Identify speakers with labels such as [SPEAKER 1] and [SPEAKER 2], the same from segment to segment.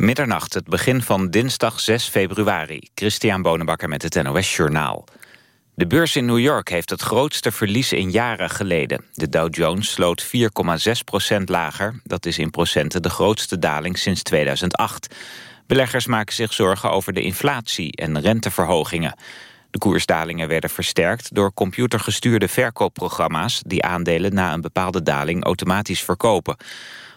[SPEAKER 1] Middernacht, het begin van dinsdag 6 februari. Christian Bonenbakker met het NOS Journaal. De beurs in New York heeft het grootste verlies in jaren geleden. De Dow Jones sloot 4,6 procent lager. Dat is in procenten de grootste daling sinds 2008. Beleggers maken zich zorgen over de inflatie en renteverhogingen. De koersdalingen werden versterkt door computergestuurde verkoopprogramma's... die aandelen na een bepaalde daling automatisch verkopen.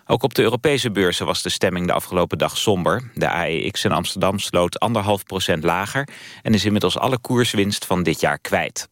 [SPEAKER 1] Ook op de Europese beurzen was de stemming de afgelopen dag somber. De AEX in Amsterdam sloot anderhalf procent lager... en is inmiddels alle koerswinst van dit jaar kwijt.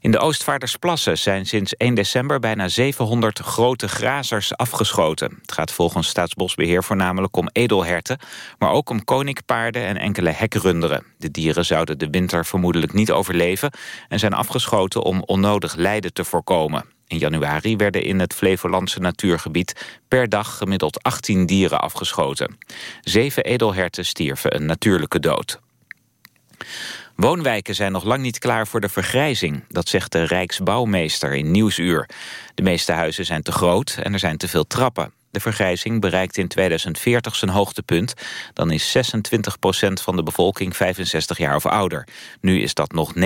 [SPEAKER 1] In de Oostvaardersplassen zijn sinds 1 december bijna 700 grote grazers afgeschoten. Het gaat volgens Staatsbosbeheer voornamelijk om edelherten... maar ook om koninkpaarden en enkele hekrunderen. De dieren zouden de winter vermoedelijk niet overleven... en zijn afgeschoten om onnodig lijden te voorkomen. In januari werden in het Flevolandse natuurgebied per dag gemiddeld 18 dieren afgeschoten. Zeven edelherten stierven een natuurlijke dood. Woonwijken zijn nog lang niet klaar voor de vergrijzing. Dat zegt de Rijksbouwmeester in Nieuwsuur. De meeste huizen zijn te groot en er zijn te veel trappen. De vergrijzing bereikt in 2040 zijn hoogtepunt. Dan is 26% van de bevolking 65 jaar of ouder. Nu is dat nog 19%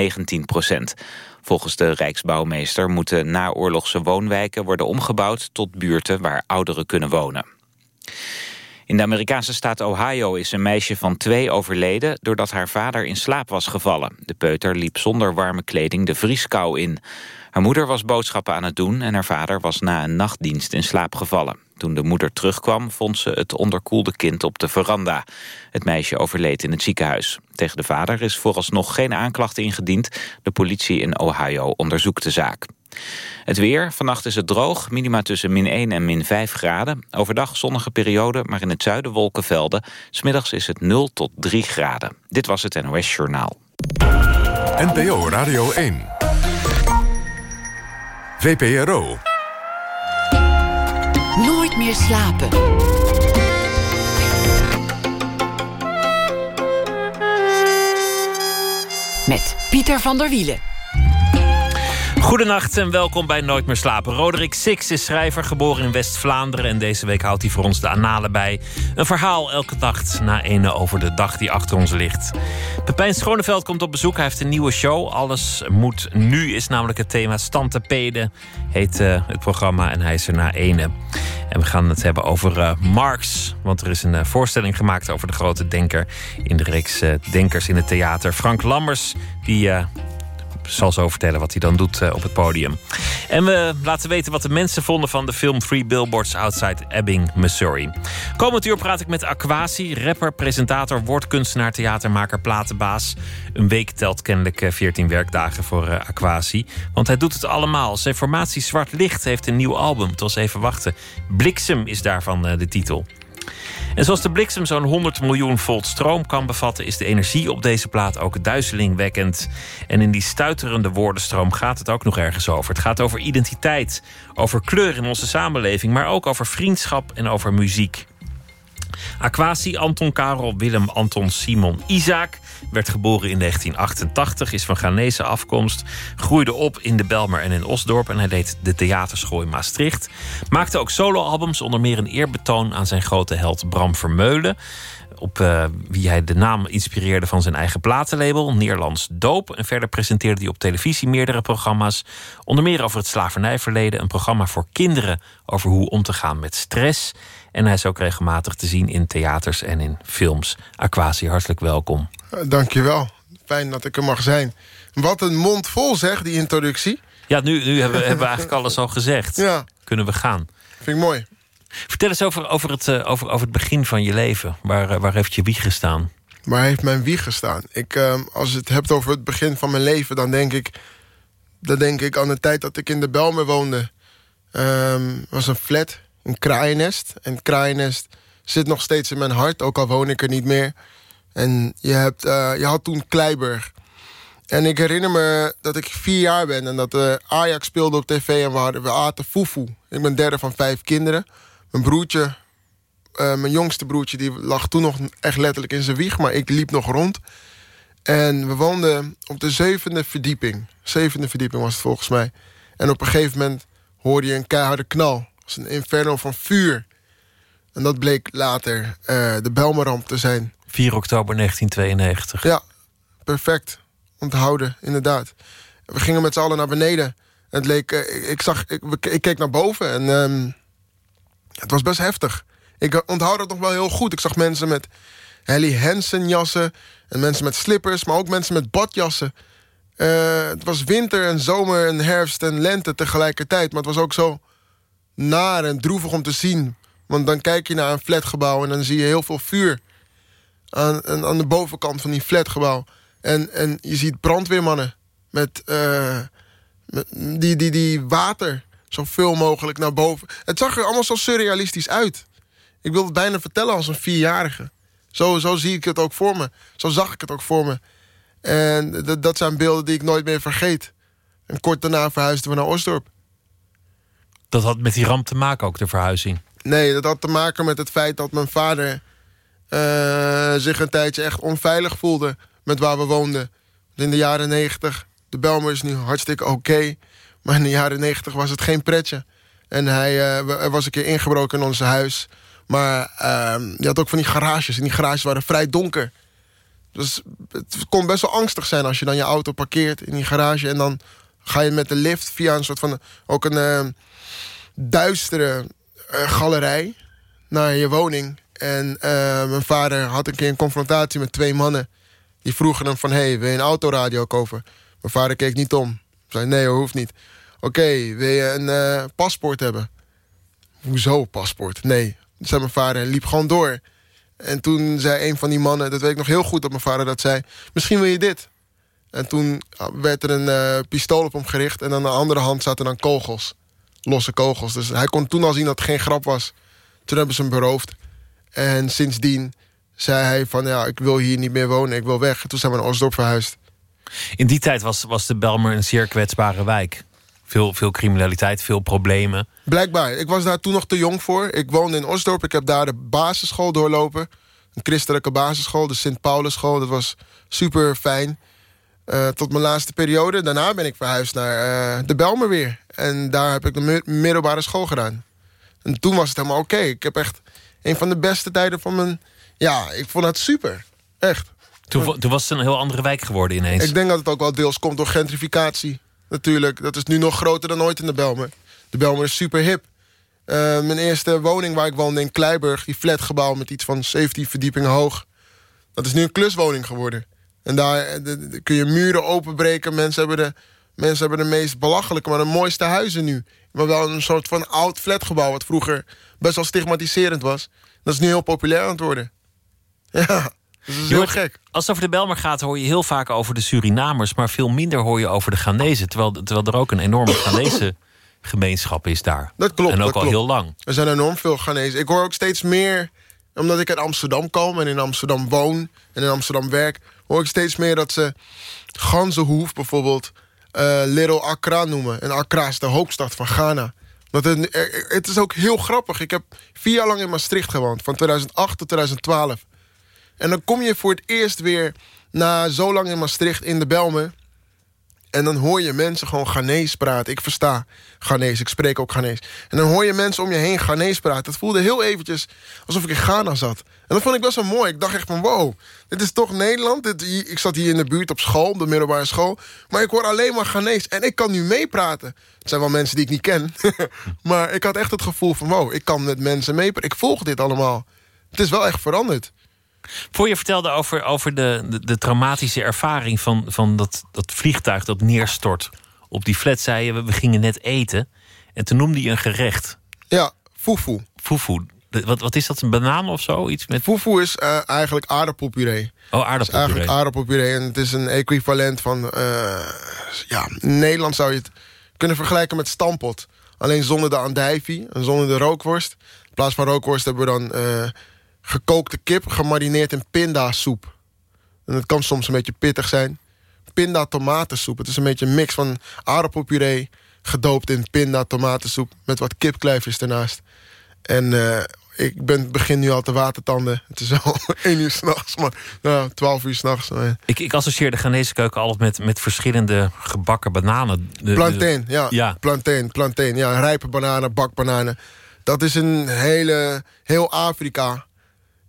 [SPEAKER 1] Volgens de Rijksbouwmeester moeten naoorlogse woonwijken worden omgebouwd tot buurten waar ouderen kunnen wonen. In de Amerikaanse staat Ohio is een meisje van twee overleden... doordat haar vader in slaap was gevallen. De peuter liep zonder warme kleding de vrieskou in. Haar moeder was boodschappen aan het doen... en haar vader was na een nachtdienst in slaap gevallen. Toen de moeder terugkwam vond ze het onderkoelde kind op de veranda. Het meisje overleed in het ziekenhuis. Tegen de vader is vooralsnog geen aanklacht ingediend. De politie in Ohio onderzoekt de zaak. Het weer. Vannacht is het droog. Minima tussen min 1 en min 5 graden. Overdag zonnige periode, maar in het zuiden wolkenvelden. Smiddags is het 0 tot 3 graden. Dit was het NOS Journaal.
[SPEAKER 2] NPO Radio 1. VPRO.
[SPEAKER 3] Meer slapen. Met Pieter van der Wielen.
[SPEAKER 4] Goedenacht en welkom bij Nooit meer slapen. Roderick Six is schrijver, geboren in West-Vlaanderen... en deze week houdt hij voor ons de analen bij. Een verhaal elke nacht na ene over de dag die achter ons ligt. Pepijn Schoneveld komt op bezoek. Hij heeft een nieuwe show. Alles moet nu is namelijk het thema. Stantepeden heet uh, het programma en hij is er na ene. En we gaan het hebben over uh, Marx. Want er is een uh, voorstelling gemaakt over de grote denker... in de reeks Denkers in het Theater. Frank Lammers, die zal zo vertellen wat hij dan doet eh, op het podium. En we laten weten wat de mensen vonden van de film Three Billboards Outside Ebbing, Missouri. Komend uur praat ik met Aquasi, rapper, presentator, woordkunstenaar, theatermaker, platenbaas. Een week telt kennelijk 14 eh, werkdagen voor uh, Aquasi. Want hij doet het allemaal. Zijn formatie Zwart Licht heeft een nieuw album. Het was even wachten. Bliksem is daarvan de titel. En zoals de bliksem zo'n 100 miljoen volt stroom kan bevatten, is de energie op deze plaat ook duizelingwekkend. En in die stuiterende woordenstroom gaat het ook nog ergens over. Het gaat over identiteit, over kleur in onze samenleving, maar ook over vriendschap en over muziek. Aquasi Anton Karel Willem Anton Simon Isaac werd geboren in 1988, is van Ghanese afkomst, groeide op in de Belmer en in Osdorp en hij deed de theaterschool in Maastricht. Maakte ook soloalbums, onder meer een eerbetoon aan zijn grote held Bram Vermeulen op uh, wie hij de naam inspireerde van zijn eigen platenlabel, Nederlands Doop. En verder presenteerde hij op televisie meerdere programma's. Onder meer over het slavernijverleden, een programma voor kinderen over hoe om te gaan met stress. En hij is ook regelmatig te zien in theaters en in films. Aquasi, hartelijk welkom.
[SPEAKER 5] Uh, dankjewel. Fijn dat ik er mag zijn. Wat een mond vol zeg, die introductie.
[SPEAKER 4] Ja, nu, nu hebben, we, hebben we eigenlijk alles al gezegd.
[SPEAKER 5] Ja.
[SPEAKER 4] Kunnen we gaan.
[SPEAKER 5] Vind ik mooi.
[SPEAKER 4] Vertel eens over, over, het, uh, over, over het begin van je leven. Waar, uh, waar heeft je wieg gestaan?
[SPEAKER 5] Waar heeft mijn wieg gestaan? Ik, uh, als je het hebt over het begin van mijn leven... dan denk ik, dan denk ik aan de tijd dat ik in de Belmer woonde. Um, was een flat, een kraaiennest. En het kraaiennest zit nog steeds in mijn hart, ook al woon ik er niet meer. En je, hebt, uh, je had toen Kleiburg. En ik herinner me dat ik vier jaar ben en dat Ajax speelde op tv en we, hadden, we aten foefoe. Ik ben derde van vijf kinderen. Mijn broertje, uh, mijn jongste broertje, die lag toen nog echt letterlijk in zijn wieg, maar ik liep nog rond. En we woonden op de zevende verdieping. Zevende verdieping was het volgens mij. En op een gegeven moment hoorde je een keiharde knal. Het was een inferno van vuur. En dat bleek later uh, de Belmeramp te zijn.
[SPEAKER 4] 4 oktober 1992.
[SPEAKER 5] Ja, perfect. Onthouden, inderdaad. We gingen met z'n allen naar beneden. Het leek, uh, ik, zag, ik, ik, keek naar boven en um, het was best heftig. Ik onthoud dat nog wel heel goed. Ik zag mensen met Helly Hansen jassen en mensen met slippers, maar ook mensen met badjassen. Uh, het was winter en zomer en herfst en lente tegelijkertijd. Maar het was ook zo naar en droevig om te zien. Want dan kijk je naar een flatgebouw en dan zie je heel veel vuur. Aan, aan de bovenkant van die flatgebouw. En, en je ziet brandweermannen met, met die, die, die water zoveel mogelijk naar boven. Het zag er allemaal zo surrealistisch uit. Ik wil het bijna vertellen als een vierjarige. Zo, zo zie ik het ook voor me. Zo zag ik het ook voor me. En dat zijn beelden die ik nooit meer vergeet. En kort daarna verhuisden we naar Osdorp.
[SPEAKER 4] Dat had met die ramp te maken ook, de verhuizing?
[SPEAKER 5] Nee, dat had te maken met het feit dat mijn vader... Uh, zich een tijdje echt onveilig voelde met waar we woonden. In de jaren negentig, de Belmer is nu hartstikke oké... maar in de jaren negentig was het geen pretje. En hij, uh, er was een keer ingebroken in ons huis... Maar uh, je had ook van die garages. En die garages waren vrij donker. Dus het kon best wel angstig zijn als je dan je auto parkeert in die garage. En dan ga je met de lift via een soort van... ook een uh, duistere uh, galerij naar je woning. En uh, mijn vader had een keer een confrontatie met twee mannen. Die vroegen hem van, hey, wil je een autoradio kopen? Mijn vader keek niet om. Zei, nee hoeft niet. Oké, wil je een uh, paspoort hebben? Hoezo paspoort? Nee, zei mijn vader en liep gewoon door. En toen zei een van die mannen, dat weet ik nog heel goed dat mijn vader dat zei... misschien wil je dit. En toen werd er een uh, pistool op hem gericht... en aan de andere hand zaten dan kogels. Losse kogels. Dus hij kon toen al zien dat het geen grap was. Toen hebben ze hem beroofd. En sindsdien zei hij van... ja, ik wil hier niet meer wonen, ik wil weg. En toen zijn we naar Osdorp verhuisd.
[SPEAKER 4] In die tijd was, was de Belmer een zeer kwetsbare wijk. Veel, veel criminaliteit, veel problemen.
[SPEAKER 5] Blijkbaar. Ik was daar toen nog te jong voor. Ik woonde in Osdorp. Ik heb daar de basisschool doorlopen. Een christelijke basisschool, de Sint-Paulusschool. Dat was super fijn. Uh, tot mijn laatste periode. Daarna ben ik verhuisd naar uh, de Belmer weer. En daar heb ik de middelbare school gedaan. En toen was het helemaal oké. Ik heb echt een van de beste tijden van mijn... Ja, ik vond het super. Echt.
[SPEAKER 4] Toen, was het een heel andere wijk geworden ineens.
[SPEAKER 5] Ik denk dat het ook wel deels komt door gentrificatie natuurlijk. Dat is nu nog groter dan ooit in de Belmer. De Belmer is super hip. Uh, mijn eerste woning waar ik woonde in Kleiburg... die flatgebouw met iets van 17 verdiepingen hoog... dat is nu een kluswoning geworden. En daar eh, kun je muren openbreken. Mensen hebben, de, mensen hebben de meest belachelijke, maar de mooiste huizen nu. Maar wel een soort van oud flatgebouw... wat vroeger best wel stigmatiserend was. Dat is nu heel populair aan het worden. Ja. Dat is heel gek.
[SPEAKER 4] Als het over de Belmer gaat, hoor je heel vaak over de Surinamers, maar veel minder hoor je over de Ghanese. Terwijl, terwijl er ook een enorme Ghanese gemeenschap is daar.
[SPEAKER 5] Dat klopt.
[SPEAKER 4] En ook
[SPEAKER 5] al
[SPEAKER 4] heel lang.
[SPEAKER 5] Er zijn enorm veel Ghanese. Ik hoor ook steeds meer, omdat ik uit Amsterdam kom en in Amsterdam woon en in Amsterdam werk, hoor ik steeds meer dat ze Ganzenhoef bijvoorbeeld uh, Little Accra noemen. En Accra is de hoofdstad van Ghana. Dat het, het is ook heel grappig. Ik heb vier jaar lang in Maastricht gewoond, van 2008 tot 2012. En dan kom je voor het eerst weer na zo lang in Maastricht in de Belmen. En dan hoor je mensen gewoon Ghanese praten. Ik versta Ghanese, ik spreek ook Ghanese. En dan hoor je mensen om je heen Ghanese praten. Het voelde heel eventjes alsof ik in Ghana zat. En dat vond ik best wel mooi. Ik dacht echt van wow, dit is toch Nederland? Ik zat hier in de buurt op school, de middelbare school. Maar ik hoor alleen maar Ghanese. En ik kan nu meepraten. Het zijn wel mensen die ik niet ken. maar ik had echt het gevoel van wow, ik kan met mensen meepraten. Ik volg dit allemaal. Het is wel echt veranderd.
[SPEAKER 4] Voor je vertelde over, over de, de, de, traumatische ervaring van, van dat, dat vliegtuig dat neerstort op die flat, zei je, we gingen net eten. En toen noemde je een gerecht.
[SPEAKER 5] Ja, fufu.
[SPEAKER 4] Fufu. Wat, wat is dat, een banaan of zo? Iets met...
[SPEAKER 5] Fufu is uh, eigenlijk aardappelpuree.
[SPEAKER 4] Oh, aardappelpuree.
[SPEAKER 5] eigenlijk aardappelpuree. En het is een equivalent van... Uh, ja, in Nederland zou je het kunnen vergelijken met stampot. Alleen zonder de andijvie en zonder de rookworst. In plaats van rookworst hebben we dan... Uh, gekookte kip gemarineerd in pindasoep. En het kan soms een beetje pittig zijn. Pinda tomatensoep. Het is een beetje een mix van aardappelpuree... gedoopt in pinda tomatensoep... met wat kipklijfjes ernaast. En uh, ik ben, begin nu al te watertanden. Het is al één uur s'nachts, maar nou, twaalf uur s'nachts.
[SPEAKER 4] Ik, ik associeer de Ghanese keuken altijd met, met verschillende gebakken bananen.
[SPEAKER 5] De, plantain, ja. ja. Plantain, plantain. Ja, rijpe bananen, bakbananen Dat is een hele, heel Afrika.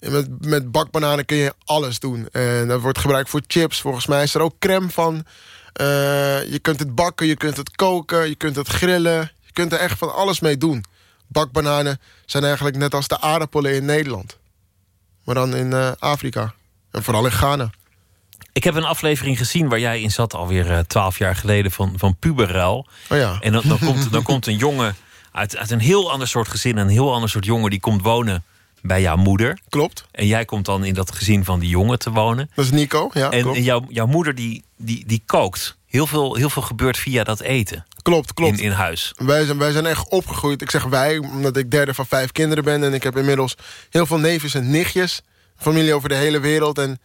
[SPEAKER 5] En met, met bakbananen kun je alles doen. En dat wordt gebruikt voor chips. Volgens mij is er ook crème van. Eh, je kunt het bakken, je kunt het koken, je kunt het grillen. Je kunt er echt van alles mee doen. Bakbananen zijn eigenlijk net als de aardappelen in Nederland. Maar dan in uh, Afrika. En vooral in Ghana.
[SPEAKER 4] Ik heb een aflevering gezien waar jij in zat alweer eh, twaalf jaar geleden van, van Puberruil.
[SPEAKER 5] Oh ja.
[SPEAKER 4] En dan, dan, komt, dan komt een jongen uit, uit een heel ander soort gezin, een heel ander soort jongen, die komt wonen bij jouw moeder.
[SPEAKER 5] Klopt.
[SPEAKER 4] En jij komt dan in dat gezin van die jongen te wonen.
[SPEAKER 5] Dat is Nico, ja.
[SPEAKER 4] En,
[SPEAKER 5] klopt.
[SPEAKER 4] jouw, jouw moeder die, die, die kookt. Heel veel, heel veel gebeurt via dat eten.
[SPEAKER 5] Klopt, klopt.
[SPEAKER 4] In, in huis.
[SPEAKER 5] Wij zijn, wij zijn echt opgegroeid. Ik zeg wij, omdat ik derde van vijf kinderen ben. En ik heb inmiddels heel veel neefjes en nichtjes. Familie over de hele wereld. En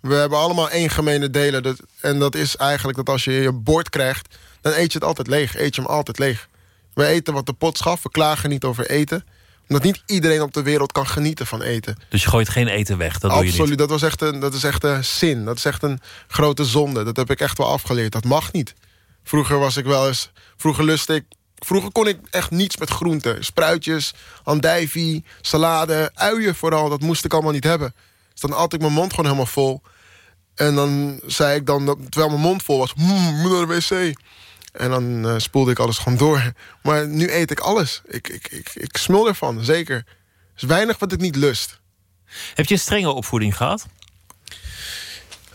[SPEAKER 5] we hebben allemaal één gemene deler. Dat, en dat is eigenlijk dat als je je bord krijgt... dan eet je het altijd leeg. Eet je hem altijd leeg. We eten wat de pot schaft. We klagen niet over eten. Omdat niet iedereen op de wereld kan genieten van eten.
[SPEAKER 4] Dus je gooit geen eten weg, dat
[SPEAKER 5] Absoluut,
[SPEAKER 4] doe je niet.
[SPEAKER 5] dat, was echt een, dat is echt een zin. Dat is echt een grote zonde. Dat heb ik echt wel afgeleerd. Dat mag niet. Vroeger was ik wel eens... Vroeger lustte ik... Vroeger kon ik echt niets met groenten. Spruitjes, andijvie, salade, uien vooral. Dat moest ik allemaal niet hebben. Dus dan at ik mijn mond gewoon helemaal vol. En dan zei ik dan, dat, terwijl mijn mond vol was... Mmm, naar de wc. En dan eh, spoelde ik alles gewoon door. Maar nu eet ik alles. Ik, ik, ik, ik smul ervan, zeker. Er is weinig wat ik niet lust.
[SPEAKER 4] Heb je een strenge opvoeding gehad?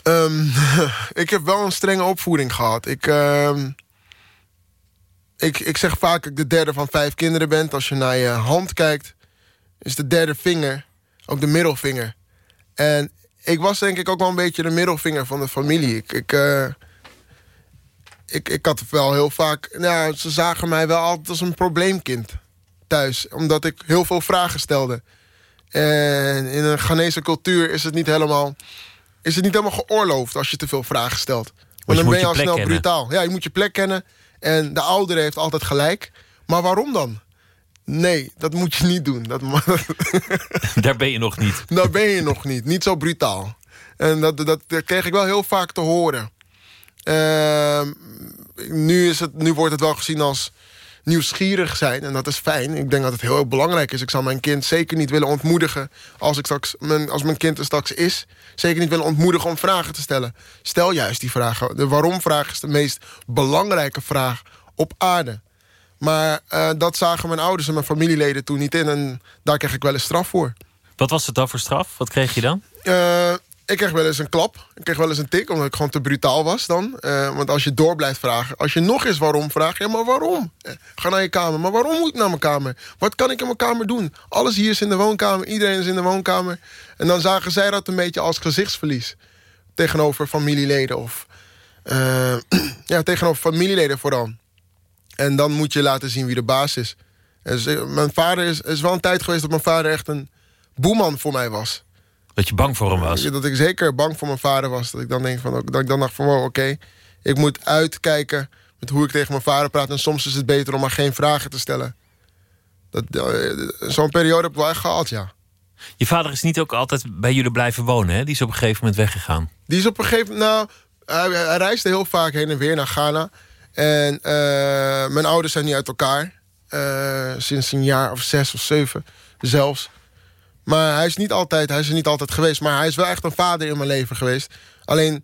[SPEAKER 5] Ehm, ik heb wel een strenge opvoeding gehad. Ik, ehm, ik, ik zeg vaak dat ik de derde van vijf kinderen ben. Als je naar je hand kijkt, is de derde vinger ook de middelvinger. En ik was denk ik ook wel een beetje de middelvinger van de familie. Ik, ik, eh, ik, ik had wel heel vaak... Nou, ze zagen mij wel altijd als een probleemkind thuis. Omdat ik heel veel vragen stelde. En in een Ghanese cultuur is het niet helemaal is het niet helemaal geoorloofd als je te veel vragen stelt. Want dan ben je al snel
[SPEAKER 4] kennen.
[SPEAKER 5] brutaal. Ja, je moet je plek kennen. En de oudere heeft altijd gelijk. Maar waarom dan? Nee, dat moet je niet doen. Dat,
[SPEAKER 4] Daar ben je nog niet.
[SPEAKER 5] daar ben je nog niet. Niet zo brutaal. En dat, dat, dat kreeg ik wel heel vaak te horen. Ehm, nu, is het, nu wordt het wel gezien als nieuwsgierig zijn. En dat is fijn. Ik denk dat het heel belangrijk is. Ik zal mijn kind zeker niet willen ontmoedigen... als, ik straks, mijn, als mijn kind er straks is. Zeker niet willen ontmoedigen om vragen te stellen. Stel juist die vragen. De waarom-vraag is de meest belangrijke vraag op aarde. Maar eh, dat zagen mijn ouders en mijn familieleden toen niet in. En daar kreeg ik wel eens straf voor.
[SPEAKER 4] Wat was het dan voor straf? Wat kreeg je dan?
[SPEAKER 5] Eh, ik kreeg wel eens een klap. Ik kreeg wel eens een tik, omdat ik gewoon te brutaal was dan. Eh, want als je door blijft vragen... als je nog eens waarom vraagt... ja, maar waarom? Eh, ga naar je kamer. Maar waarom moet ik naar mijn kamer? Wat kan ik in mijn kamer doen? Alles hier is in de woonkamer. Iedereen is in de woonkamer. En dan zagen zij dat een beetje als gezichtsverlies. Tegenover familieleden of... eh, ja, tegenover familieleden vooral. En dan moet je laten zien wie de baas is. En mijn vader is, is wel een tijd geweest dat mijn vader echt een boeman voor mij was.
[SPEAKER 4] Dat je bang voor hem was.
[SPEAKER 5] Dat ik zeker bang voor mijn vader was. Dat ik dan, denk van, dat ik dan dacht van, wow, oké. ik moet uitkijken met hoe ik tegen mijn vader praat. En soms is het beter om maar geen vragen te stellen. Dat, eh, Zo'n periode heb ik wel echt gehad, ja.
[SPEAKER 4] Je vader is niet ook altijd bij jullie blijven wonen, hè? Die is op een gegeven moment weggegaan.
[SPEAKER 5] Die is op een gegeven moment... Nou, hij, hij reisde heel vaak heen en weer naar Ghana. En eh, mijn ouders zijn niet uit elkaar. Eh, sinds een jaar of zes of zeven zelfs. Maar hij is, niet altijd, hij is er niet altijd geweest. Maar hij is wel echt een vader in mijn leven geweest. Alleen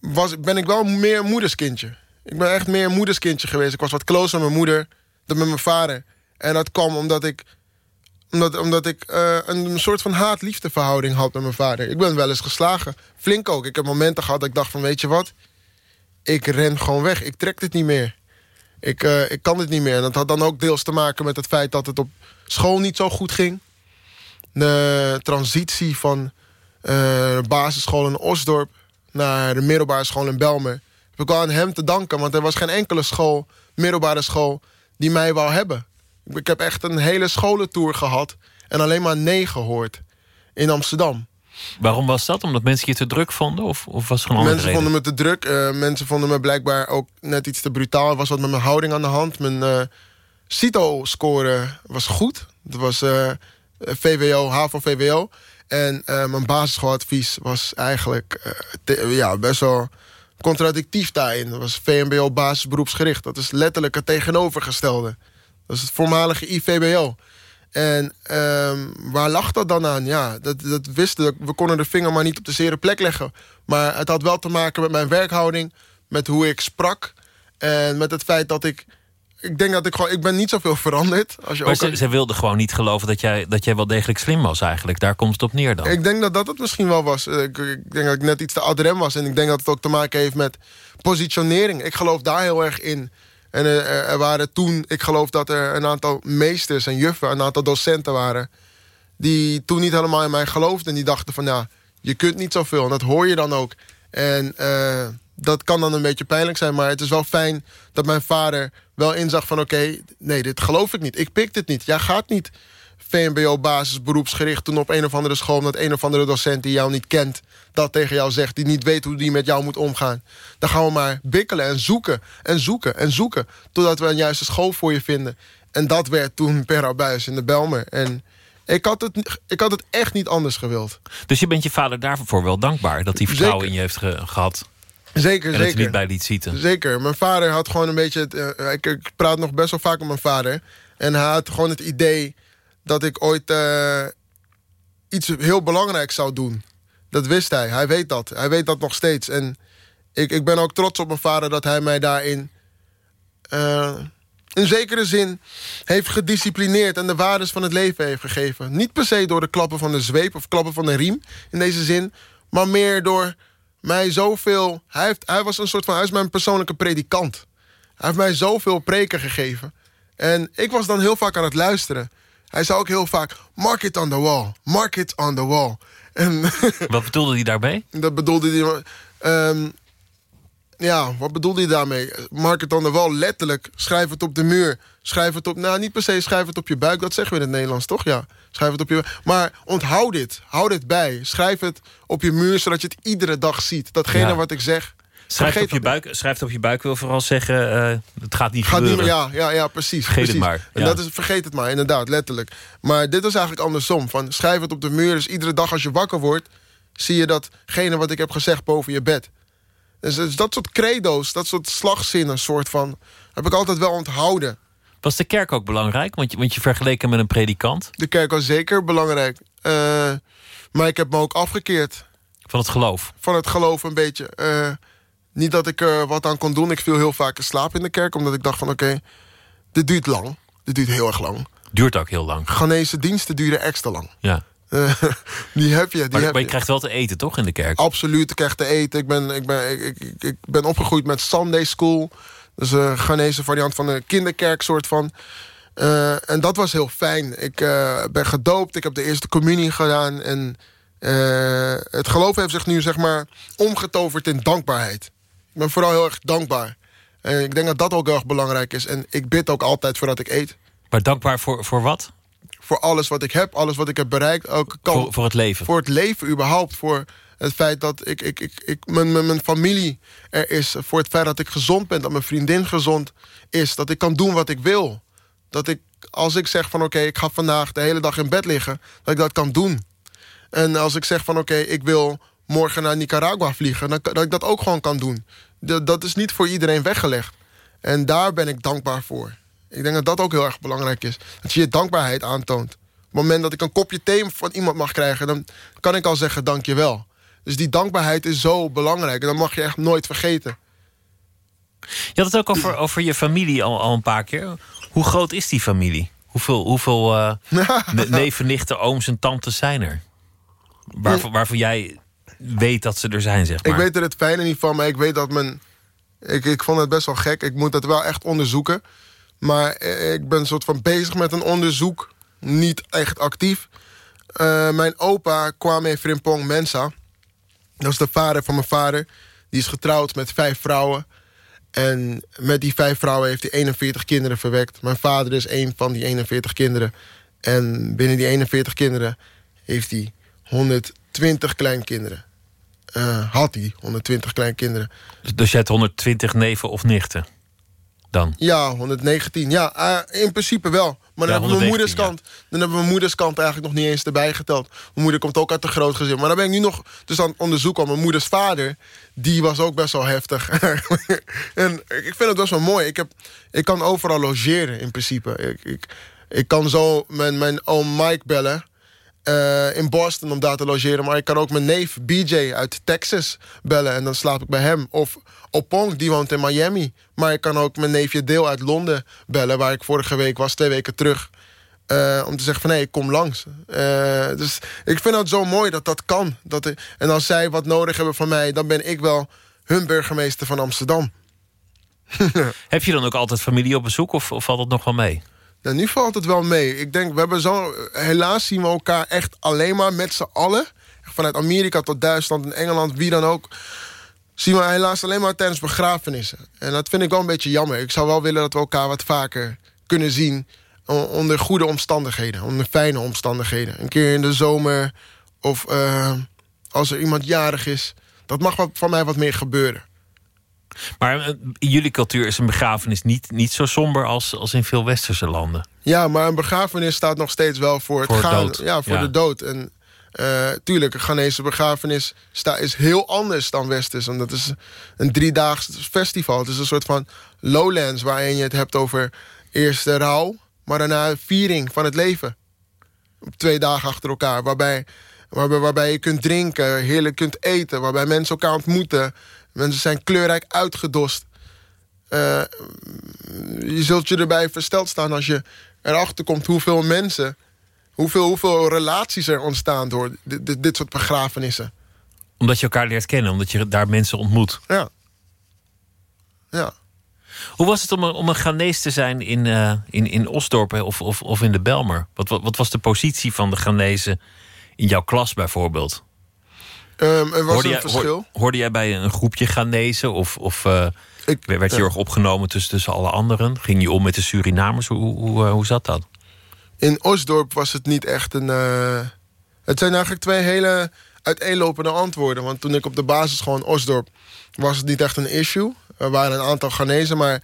[SPEAKER 5] was, ben ik wel meer moederskindje. Ik ben echt meer moederskindje geweest. Ik was wat closer met mijn moeder dan met mijn vader. En dat kwam omdat ik omdat, omdat ik eh, een soort van haat-liefde verhouding had met mijn vader. Ik ben wel eens geslagen. Flink ook. Ik heb momenten gehad dat ik dacht van, weet je wat? Ik ren gewoon weg. Ik trek dit niet meer. Ik, eh, ik kan dit niet meer. En dat had dan ook deels te maken met het feit dat het op school niet zo goed ging. De transitie van eh, de basisschool in Osdorp naar de middelbare school in Belmer. Heb ik wel aan hem te danken, want er was geen enkele school, middelbare school, die mij wou hebben. Ik heb echt een hele scholentour gehad en alleen maar nee gehoord in Amsterdam.
[SPEAKER 4] Waarom was dat? Omdat mensen je te druk vonden? Of, of was er een andere
[SPEAKER 5] Mensen
[SPEAKER 4] reden?
[SPEAKER 5] vonden me te druk. eh, mensen vonden me blijkbaar ook net iets te brutaal. Er was wat met mijn houding aan de hand. Mijn eh CITO-score was goed. Dat was VWO, HAVO-VWO. En eh, mijn basisschooladvies was eigenlijk eh, ja, best wel contradictief daarin. Dat was VMBO basisberoepsgericht. Dat is letterlijk het tegenovergestelde. Dat is het voormalige IVBO. En ehm, waar lag dat dan aan? Ja, dat, dat wisten. We konden de vinger maar niet op de zere plek leggen. Maar het had wel te maken met mijn werkhouding, met hoe ik sprak... en met het feit dat ik ik denk dat ik gewoon... Ik ben niet zoveel veranderd. Als je
[SPEAKER 4] maar
[SPEAKER 5] ook
[SPEAKER 4] ze, ze wilden gewoon niet geloven dat jij, dat jij wel degelijk slim was eigenlijk. Daar komt het op neer dan.
[SPEAKER 5] Ik denk dat dat het misschien wel was. Eh, Ik, ik denk dat ik net iets te adrem was. En ik denk dat het ook te maken heeft met positionering. Ik geloof daar heel erg in. En eh, er, er waren toen... Ik geloof dat er een aantal meesters en juffen... een aantal docenten waren... die toen niet helemaal in mij geloofden. En die dachten van, ja, je kunt niet zoveel. En dat hoor je dan ook. En... eh, dat kan dan een beetje pijnlijk zijn. Maar het is wel fijn dat mijn vader wel inzag van... oké, nee, dit geloof ik niet. Ik pik dit niet. Jij gaat niet VMBO basis beroepsgericht... toen op een of andere school met een of andere docent die jou niet kent... dat tegen jou zegt, die niet weet hoe die met jou moet omgaan. Dan gaan we maar bikkelen en zoeken en zoeken en zoeken... totdat we een juiste school voor je vinden. En dat werd toen Per Abuis in de Belmer. En ik had, het, ik had het echt niet anders gewild.
[SPEAKER 4] Dus je bent je vader daarvoor wel dankbaar... dat hij vertrouwen
[SPEAKER 5] Zeker.
[SPEAKER 4] in je heeft ge- gehad.
[SPEAKER 5] Zeker,
[SPEAKER 4] En
[SPEAKER 5] zeker.
[SPEAKER 4] niet bij liet zitten.
[SPEAKER 5] Zeker. Mijn vader had gewoon een beetje... Het, eh, ik, ik praat nog best wel vaak met mijn vader. En hij had gewoon het idee dat ik ooit eh, iets heel belangrijks zou doen. Dat wist hij. Hij weet dat. Hij weet dat nog steeds. En ik, ik ben ook trots op mijn vader dat hij mij daarin... eh, in zekere zin heeft gedisciplineerd... en de waardes van het leven heeft gegeven. Niet per se door de klappen van de zweep of klappen van de riem in deze zin... maar meer door mij zoveel... Hij, heeft, hij was een soort van... Hij is mijn persoonlijke predikant. Hij heeft mij zoveel preken gegeven. En ik was dan heel vaak aan het luisteren. Hij zei ook heel vaak... Mark it on the wall. Mark it on the wall. En
[SPEAKER 4] Wat bedoelde hij daarbij?
[SPEAKER 5] dat bedoelde hij... ehm, ja, wat bedoelde hij daarmee? Mark on the wall, letterlijk. Schrijf het op de muur. Schrijf het op... Nou, niet per se schrijf het op je buik. Dat zeggen we in het Nederlands, toch? Ja. Schrijf het op je... Maar onthoud dit. Hou dit bij. Schrijf het op je muur, zodat je het iedere dag ziet. Datgene
[SPEAKER 4] Ja.
[SPEAKER 5] wat ik zeg...
[SPEAKER 4] Schrijf het, op je buik, schrijf het op je buik wil vooral zeggen... eh, het gaat niet
[SPEAKER 5] Gaat niet
[SPEAKER 4] gebeuren.
[SPEAKER 5] meer, ja, ja, ja, precies.
[SPEAKER 4] Vergeet het
[SPEAKER 5] precies.
[SPEAKER 4] maar,
[SPEAKER 5] En dat is, vergeet het maar, inderdaad, letterlijk. Maar dit was eigenlijk andersom. Van, schrijf het op de muur, dus iedere dag als je wakker wordt... zie je datgene wat ik heb gezegd boven je bed. Dus, dus dat soort credo's, dat soort slagzinnen, soort van... heb ik altijd wel onthouden.
[SPEAKER 4] Was de kerk ook belangrijk? Want je, want je vergeleek hem met een predikant
[SPEAKER 5] De kerk was zeker belangrijk. Eh, maar ik heb me ook afgekeerd
[SPEAKER 4] van het geloof.
[SPEAKER 5] van het geloof een beetje. Eh, niet dat ik er wat aan kon doen. Ik viel heel vaak in slaap in de kerk. Omdat ik dacht van oké, dit duurt lang. Dit duurt heel erg lang.
[SPEAKER 4] Duurt ook heel lang.
[SPEAKER 5] Ghanese diensten duren extra lang.
[SPEAKER 4] Ja.
[SPEAKER 5] Eh, die heb je, die
[SPEAKER 4] Maar,
[SPEAKER 5] heb
[SPEAKER 4] maar je
[SPEAKER 5] je.
[SPEAKER 4] krijgt wel te eten, toch, in de kerk?
[SPEAKER 5] Absoluut, ik krijg te eten. Ik ben, ik ben, ik, ik, ik ben opgegroeid met Sunday School. Dus een Ghanese variant van een kinderkerk soort van. Eh, en dat was heel fijn. Ik eh, ben gedoopt, ik heb de eerste communie gedaan. En eh, het geloof heeft zich nu zeg maar omgetoverd in dankbaarheid. Ik ben vooral heel erg dankbaar. En ik denk dat dat ook heel erg belangrijk is. En ik bid ook altijd voordat ik eet.
[SPEAKER 4] Maar dankbaar voor, voor wat?
[SPEAKER 5] Voor alles wat ik heb, alles wat ik heb bereikt. Kant.
[SPEAKER 4] Voor, voor het leven.
[SPEAKER 5] voor het leven überhaupt. Voor het feit dat ik, ik, ik, ik, mijn, mijn, mijn familie er is. Voor het feit dat ik gezond ben. Dat mijn vriendin gezond is. Dat ik kan doen wat ik wil. Dat ik, als ik zeg van oké, ik ga vandaag de hele dag in bed liggen. Dat ik dat kan doen. En als ik zeg van oké, ik wil morgen naar Nicaragua vliegen. Dan, dat ik dat ook gewoon kan doen. Dat, dat is niet voor iedereen weggelegd. En daar ben ik dankbaar voor. Ik denk dat dat ook heel erg belangrijk is. Dat je je dankbaarheid aantoont. Op het moment dat ik een kopje thee van iemand mag krijgen... dan kan ik al zeggen dankjewel. Dus die dankbaarheid is zo belangrijk. En dat mag je echt nooit vergeten.
[SPEAKER 4] Je had het ook over, over je familie al, al een paar keer. Hoe groot is die familie? Hoeveel, hoeveel eh, ne- neven, nichten, ooms en tantes zijn er? Waarvan, waarvan jij weet dat ze er zijn, zeg maar.
[SPEAKER 5] Ik weet er het fijne niet van, maar ik weet dat mijn... Ik, ik vond het best wel gek. Ik moet het wel echt onderzoeken. Maar eh, ik ben soort van bezig met een onderzoek. Niet echt actief. Eh, mijn opa Kwame Frimpong Mensa. Dat is de vader van mijn vader. Die is getrouwd met vijf vrouwen. En met die vijf vrouwen heeft hij 41 kinderen verwekt. Mijn vader is een van die 41 kinderen. En binnen die 41 kinderen heeft hij 120 kleinkinderen. Eh, had hij 120 kleinkinderen.
[SPEAKER 4] Dus je hebt 120 neven of nichten? Dan?
[SPEAKER 5] Ja, 119. Ja, eh, in principe wel. Maar dan
[SPEAKER 4] Ja,
[SPEAKER 5] hebben we mijn
[SPEAKER 4] 119,
[SPEAKER 5] moederskant. Dan hebben we mijn moederskant eigenlijk nog niet eens erbij geteld. Mijn moeder komt ook uit een groot gezin. Maar dan ben ik nu nog dus aan het onderzoeken. Mijn moeders vader, die was ook best wel heftig. en ik vind het best wel mooi. Ik, heb, ik kan overal logeren in principe. Ik, ik, Ik kan zo mijn, mijn oom Mike bellen uh, in Boston om daar te logeren. Maar ik kan ook mijn neef BJ uit Texas bellen. En dan slaap ik bij hem. Of Opong, die woont in Miami. Maar ik kan ook mijn neefje Deel uit Londen bellen... waar ik vorige week was, twee weken terug. Uh, om te zeggen van, hé, hey, kom langs. Uh, dus ik vind het zo mooi dat dat kan. Dat en als zij wat nodig hebben van mij... dan ben ik wel hun burgemeester van Amsterdam.
[SPEAKER 4] Heb je dan ook altijd familie op bezoek of, of valt het nog wel mee?
[SPEAKER 5] Nou, nu valt het wel mee. Ik denk, we hebben zo... Helaas zien we elkaar echt alleen maar met z'n allen. Vanuit Amerika tot Duitsland en Engeland, wie dan ook... zien we helaas alleen maar tijdens begrafenissen. En dat vind ik wel een beetje jammer. Ik zou wel willen dat we elkaar wat vaker kunnen zien... onder goede omstandigheden, onder fijne omstandigheden. Een keer in de zomer of uh, als er iemand jarig is. Dat mag van mij wat meer gebeuren.
[SPEAKER 4] Maar eh, in jullie cultuur is een begrafenis niet, niet zo somber als, als in veel westerse landen.
[SPEAKER 5] Ja, maar een begrafenis staat nog steeds wel voor het gaan. Dood. Ja, voor de dood. En uh, tuurlijk, een Ghanese begrafenis is heel anders dan westers. Want dat is een driedaags festival. Het is een soort van lowlands waarin je het hebt over eerst de rouw... maar daarna viering van het leven. Twee dagen achter elkaar. Waarbij, waarbij, je kunt drinken, heerlijk kunt eten. Waarbij mensen elkaar ontmoeten. Mensen zijn kleurrijk uitgedost. Uh, je zult je erbij versteld staan als je erachter komt hoeveel mensen... hoeveel, hoeveel relaties er ontstaan door dit, dit, soort begrafenissen.
[SPEAKER 4] Omdat je elkaar leert kennen, omdat je daar mensen ontmoet.
[SPEAKER 5] Ja. Ja.
[SPEAKER 4] Hoe was het om een, om een Ghanese te zijn in, uh, in, in Osdorp of, of, of in de Belmer? Wat, wat, wat was de positie van de Ghanese in jouw klas bijvoorbeeld?
[SPEAKER 5] Um, er was hoorde een verschil.
[SPEAKER 4] hoorde jij bij een groepje Ghanese? Of, of uh, ik, werd je uh, erg opgenomen tussen, tussen alle anderen? Ging je om met de Surinamers? Hoe, hoe, hoe zat dat?
[SPEAKER 5] In Osdorp was het niet echt een... Uh, het zijn eigenlijk twee hele uiteenlopende antwoorden. Want toen ik op de basisschool in Osdorp... was het niet echt een issue. Er waren een aantal Ghanese, maar...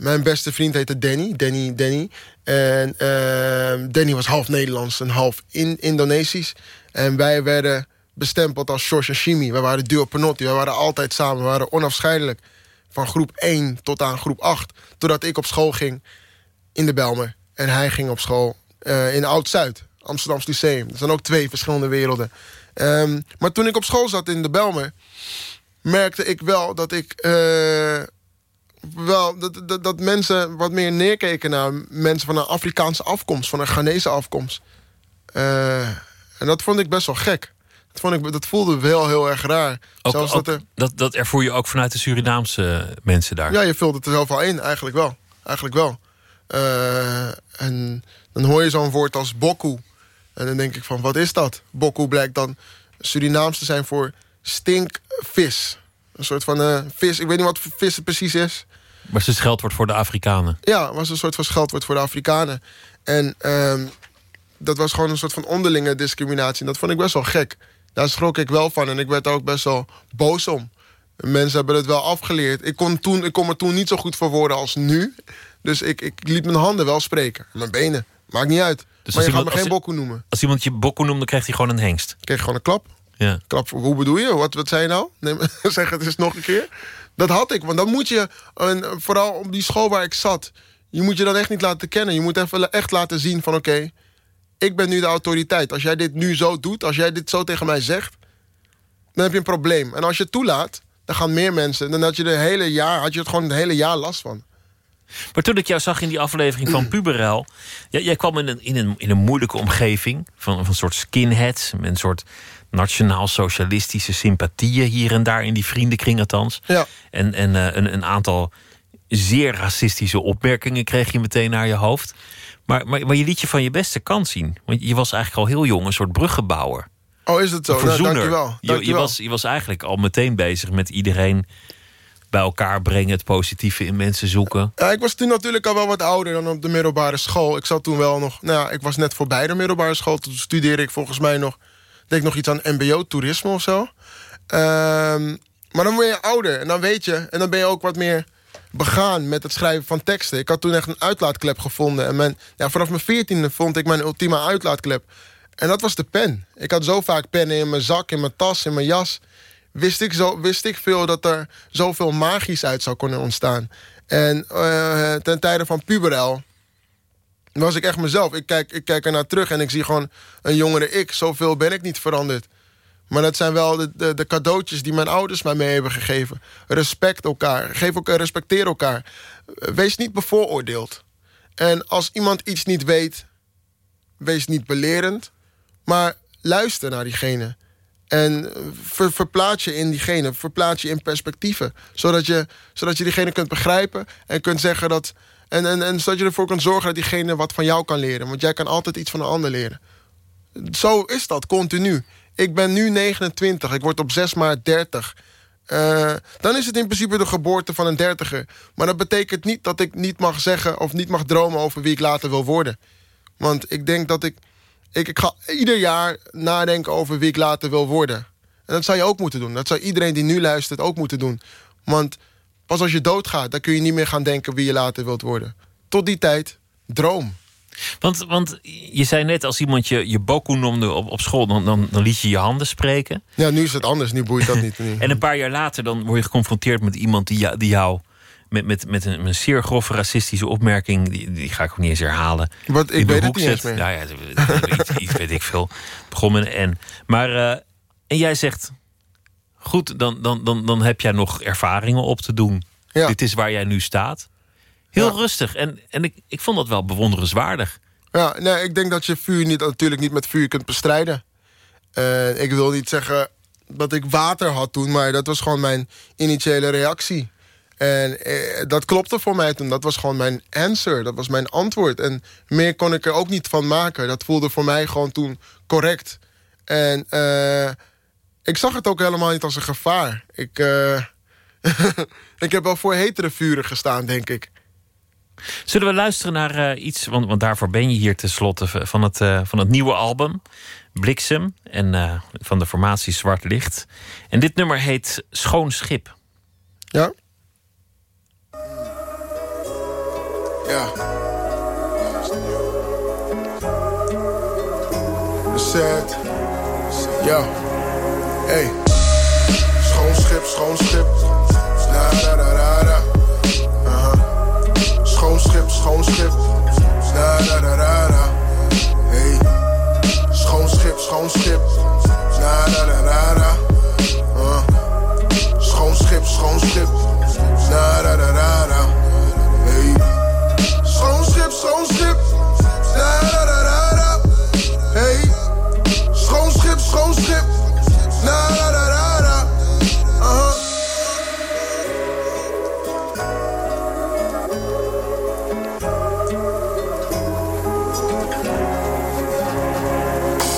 [SPEAKER 5] Mijn beste vriend heette Danny. Danny, Danny. En ehm, Danny was half Nederlands en half in Indonesisch. En wij werden bestempeld als George en Shimi. We waren duo Penotti. We waren altijd samen. We waren onafscheidelijk. Van groep 1 tot aan groep 8. Totdat ik op school ging in de Belmer. En hij ging op school uh, in Oud-Zuid. Amsterdams Lyceum. Dat zijn ook twee verschillende werelden. Um, maar toen ik op school zat in de Belmer... merkte ik wel dat ik... Uh, wel, dat, dat, dat, mensen wat meer neerkeken naar mensen van een Afrikaanse afkomst. Van een Ghanese afkomst. Uh, en dat vond ik best wel gek. Dat, vond ik, dat voelde wel heel erg raar.
[SPEAKER 4] Ook, Zelfs dat, er... dat, dat ervoer je ook vanuit de Surinaamse mensen daar?
[SPEAKER 5] Ja, je vult het er zelf al in, eigenlijk wel. Eigenlijk wel. Uh, en dan hoor je zo'n woord als boku. En dan denk ik van, wat is dat? Boku blijkt dan Surinaams te zijn voor stinkvis. Een soort van uh, vis. Ik weet niet wat vis het precies is.
[SPEAKER 4] Maar het scheldwoord voor de Afrikanen.
[SPEAKER 5] Ja, was een soort van scheldwoord voor de Afrikanen. En uh, dat was gewoon een soort van onderlinge discriminatie. En dat vond ik best wel gek. Daar schrok ik wel van en ik werd er ook best wel boos om. Mensen hebben het wel afgeleerd. Ik kon, toen, ik kon me toen niet zo goed verwoorden als nu. Dus ik, ik liet mijn handen wel spreken. Mijn benen. Maakt niet uit. Dus maar je iemand, gaat me geen bokkoe noemen.
[SPEAKER 4] Als iemand je bokkoe noemt, dan krijgt hij gewoon een hengst.
[SPEAKER 5] Krijg je gewoon een klap.
[SPEAKER 4] Ja.
[SPEAKER 5] Klap, hoe bedoel je? Wat, wat zei je nou? Nee, zeg het eens nog een keer. Dat had ik, want dan moet je... En vooral op die school waar ik zat... je moet je dan echt niet laten kennen. Je moet even echt laten zien van... oké, ik ben nu de autoriteit. Als jij dit nu zo doet, als jij dit zo tegen mij zegt... dan heb je een probleem. En als je het toelaat, dan gaan meer mensen... dan had je, de hele jaar, had je het gewoon het hele jaar last van.
[SPEAKER 4] Maar toen ik jou zag in die aflevering van Puberel... Jij, jij kwam in een, in, een, in een moeilijke omgeving... van, van een soort skinheads, met een soort nationaal-socialistische sympathieën... hier en daar in die vriendenkring althans.
[SPEAKER 5] Ja.
[SPEAKER 4] En, en uh, een, een aantal zeer racistische opmerkingen kreeg je meteen naar je hoofd. Maar, maar, maar je liet je van je beste kant zien. Want je was eigenlijk al heel jong een soort bruggenbouwer.
[SPEAKER 5] Oh, is het zo? Nou, dankjewel.
[SPEAKER 4] Je, je, was, je was eigenlijk al meteen bezig met iedereen bij elkaar brengen, het positieve in mensen zoeken.
[SPEAKER 5] Ja, ik was toen natuurlijk al wel wat ouder dan op de middelbare school. Ik zat toen wel nog, nou ja, ik was net voorbij de middelbare school. Toen studeerde ik volgens mij nog, deed ik nog iets aan mbo-toerisme of zo. Um, maar dan word je ouder en dan weet je, en dan ben je ook wat meer begaan met het schrijven van teksten. Ik had toen echt een uitlaatklep gevonden. En ja, vanaf mijn veertiende vond ik mijn ultieme uitlaatklep. En dat was de pen. Ik had zo vaak pennen in mijn zak, in mijn tas, in mijn jas. Wist ik, zo, wist ik veel dat er zoveel magisch uit zou kunnen ontstaan. En uh, ten tijde van puberel was ik echt mezelf. Ik kijk, ik kijk er naar terug en ik zie gewoon een jongere ik. Zoveel ben ik niet veranderd. Maar dat zijn wel de, de, de, cadeautjes die mijn ouders mij mee hebben gegeven. Respect elkaar. Geef elkaar, respecteer elkaar. Wees niet bevooroordeeld. En als iemand iets niet weet, wees niet belerend. Maar luister naar diegene. En ver, verplaats je in diegene, verplaats je in perspectieven. Zodat je, zodat je diegene kunt begrijpen en kunt zeggen dat... En, en, en zodat je ervoor kunt zorgen dat diegene wat van jou kan leren. Want jij kan altijd iets van een ander leren. Zo is dat, continu. Ik ben nu 29, ik word op 6 maart 30. Uh, dan is het in principe de geboorte van een dertiger. Maar dat betekent niet dat ik niet mag zeggen... of niet mag dromen over wie ik later wil worden. Want ik denk dat ik ik, ik ga ieder jaar nadenken over wie ik later wil worden. En dat zou je ook moeten doen. Dat zou iedereen die nu luistert ook moeten doen. Want pas als je doodgaat, dan kun je niet meer gaan denken wie je later wilt worden. Tot die tijd, droom.
[SPEAKER 4] Want, want je zei net, als iemand je, je boku noemde op, op school... Dan, dan, dan liet je je handen spreken.
[SPEAKER 5] Ja, nu is het anders. Nu boeit dat niet.
[SPEAKER 4] en een paar jaar later dan word je geconfronteerd met iemand die, die jou met, met, met een, een zeer grove racistische opmerking. Die, die ga ik ook niet eens herhalen.
[SPEAKER 5] Wat, ik weet het niet eens meer.
[SPEAKER 4] Ja, ja, iets, weet ik veel. Begon met een N. Maar, uh, en jij zegt... Goed, dan, dan, dan, dan heb jij nog ervaringen op te doen. Ja. Dit is waar jij nu staat. Heel rustig. En, en ik, ik vond dat wel bewonderenswaardig.
[SPEAKER 5] Ja, nee, ik denk dat je vuur niet, natuurlijk niet met vuur kunt bestrijden. Uh, ik wil niet zeggen dat ik water had toen... maar dat was gewoon mijn initiële reactie. En eh, dat klopte voor mij toen. Dat was gewoon mijn answer. Dat was mijn antwoord. En meer kon ik er ook niet van maken. Dat voelde voor mij gewoon toen correct. En uh, ik zag het ook helemaal niet als een gevaar. Ik, uh, ik heb wel voor hetere vuren gestaan, denk ik.
[SPEAKER 4] Zullen we luisteren naar uh, iets, want, want daarvoor ben je hier tenslotte... van het, van het nieuwe album, Bliksem, en van de formatie Zwart Licht. En dit nummer heet Schoon Schip.
[SPEAKER 5] Ja. Ja. Bezet. Ja. Hey. Schoon schip, schoon schip. Da da da da da. Schoon schip, schoon schip. Da da da da da. Hey. Schoon schip, schoon schip. Da da da da da. Schoon schip, schoon schip. Da da da da da. Schip, schoon schip. Da da da da. Hey. Schoon schip, schoon schip. Da da da da da. Uh -huh.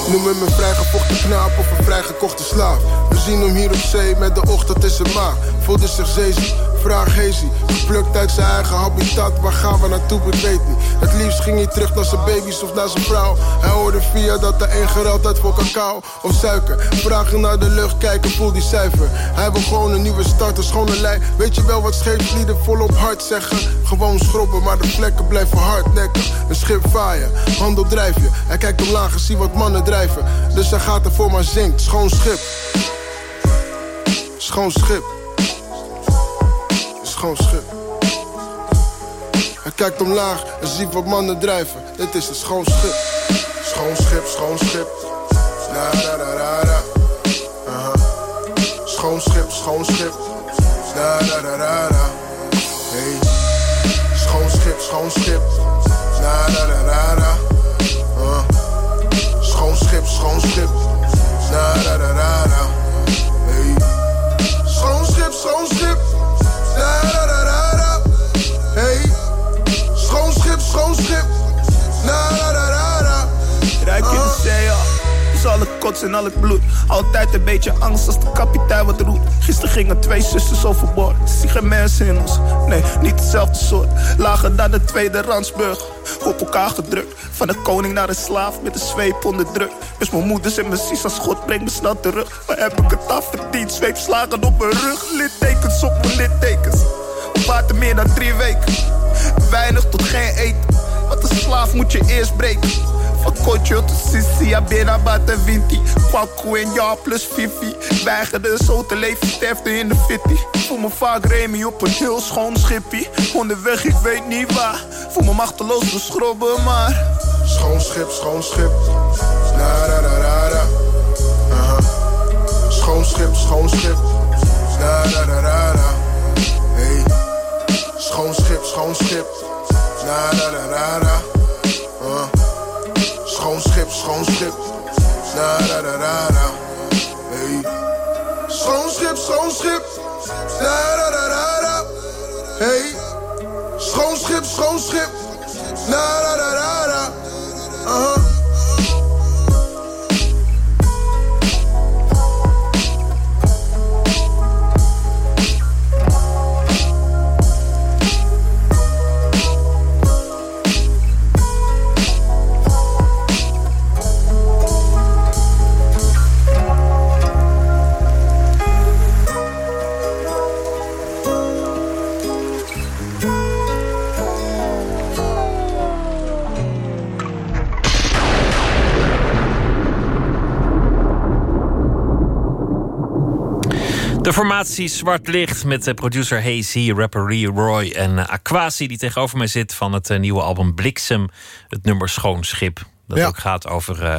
[SPEAKER 5] Noem hem een vrijgevochten knaap of een vrijgekochte slaaf. We zien hem hier op zee met de ochtend in zijn maag. Voelde zich zeeziek Vraag Hazy, geplukt uit zijn eigen habitat. Waar gaan we naartoe, ik weet niet. Het liefst ging hij terug naar zijn baby's of naar zijn vrouw. Hij hoorde via dat de een gereld had voor cacao of suiker. Vragen naar de lucht, kijken, voel die cijfer. Hij wil gewoon een nieuwe start, een schone lijn. Weet je wel wat scheepslieden volop hard zeggen? Gewoon schrobben, maar de vlekken blijven hardnekkig. Een schip vaaien, handel drijf je. Hij kijkt omlaag en ziet wat mannen drijven. Dus hij gaat ervoor maar zinkt. Schoon schip. Schoon schip schoon schip. Hij kijkt omlaag en ziet wat mannen drijven. Dit is een schoon schip. Schoon schip, schoon schip. Da da da da. Schoon schip, schoon schip. Da da da da da. Hey. Schoon schip, schoon schip. Da da da da. Schoon schip, schoon schip. Da da da da. Hey. Schoon schip, schoon schip. Hey, schoon schip, schoon schip. Na da da da da.
[SPEAKER 6] Ruik je de zee al? Is al het kots en al het bloed. Altijd een beetje angst als de kapitein wat roept. Gisteren gingen twee zusters overboord. Zie geen mensen in ons. Nee, niet hetzelfde soort. Lager dan de tweede Ransburg. Op elkaar gedrukt. Van de koning naar de slaaf met de zweep onder druk. Dus mijn moeders en mijn zus als God brengt me snel terug. Maar heb ik het afverdiend? Zweepslagen op mijn rug. Littekens op mijn littekens. Op meer dan drie weken. Weinig tot geen eten. Want de slaaf moet je eerst breken Kocho tot Sissi, Abena Bata Vinti. Kwaku en ja plus Fifi. Weigerde zo te leven, sterfte in de fitty. Voel me vaak Remy op een heel schoon schippie. Onderweg, ik weet niet waar. Voel me machteloos beschrobben, maar...
[SPEAKER 5] Schoon schip, schoon schip. Da da da da. Aha. Schoon schip, schoon schip. Na da da da da. Hey. Schoon schip, schoon schip. Na da Schoon schip. Na da da da da. Hey. Schoon schip, schoon schip. Na da da da da. Hey. Schoon schip, schoon schip. Na da da da da. Uh-huh.
[SPEAKER 4] De formatie Zwart Licht met de producer Hazy, rapper Roy en uh, Aquasi... die tegenover mij zit van het uh, nieuwe album Bliksem. Het nummer Schoon Schip. Dat
[SPEAKER 5] Ja.
[SPEAKER 4] ook gaat over uh,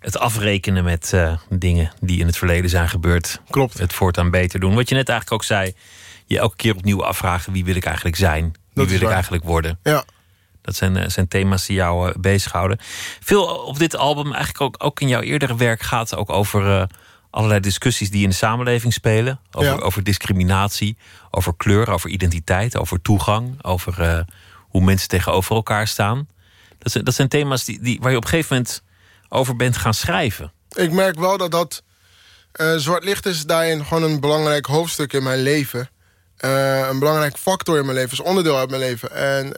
[SPEAKER 4] het afrekenen met dingen die in het verleden zijn gebeurd.
[SPEAKER 5] Klopt.
[SPEAKER 4] Het voortaan beter doen. Wat je net eigenlijk ook zei... je elke keer opnieuw afvragen wie wil ik eigenlijk zijn? Wie
[SPEAKER 5] Dat
[SPEAKER 4] wil ik eigenlijk worden?
[SPEAKER 5] Ja.
[SPEAKER 4] Dat zijn, eh, zijn thema's die jou eh, bezighouden. Veel op dit album, eigenlijk ook, ook in jouw eerdere werk, gaat het ook over eh, allerlei discussies die in de samenleving spelen. Over,
[SPEAKER 5] Ja.
[SPEAKER 4] over discriminatie, over kleur, over identiteit, over toegang, over eh, hoe mensen tegenover elkaar staan. Dat zijn, dat zijn thema's die, die, waar je op een gegeven moment over bent gaan schrijven.
[SPEAKER 5] Ik merk wel dat dat... eh, zwart licht is daarin gewoon een belangrijk hoofdstuk in mijn leven. Eh, een belangrijk factor in mijn leven, is onderdeel uit mijn leven. En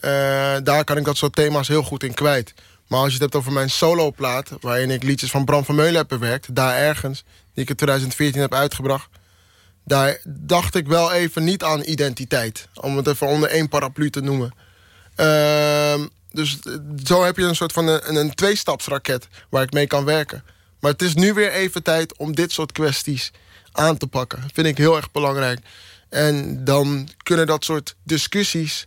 [SPEAKER 5] daar kan ik dat soort thema's heel goed in kwijt. Maar als je het hebt over mijn soloplaat... waarin ik liedjes van Bram van Meulen heb bewerkt... daar ergens, die ik in 2014 heb uitgebracht... daar dacht ik wel even niet aan identiteit. Om het even onder één paraplu te noemen. Ehm, dus eh, zo heb je een soort van een, een tweestapsraket... waar ik mee kan werken. Maar het is nu weer even tijd om dit soort kwesties aan te pakken. Vind ik heel erg belangrijk. En dan kunnen dat soort discussies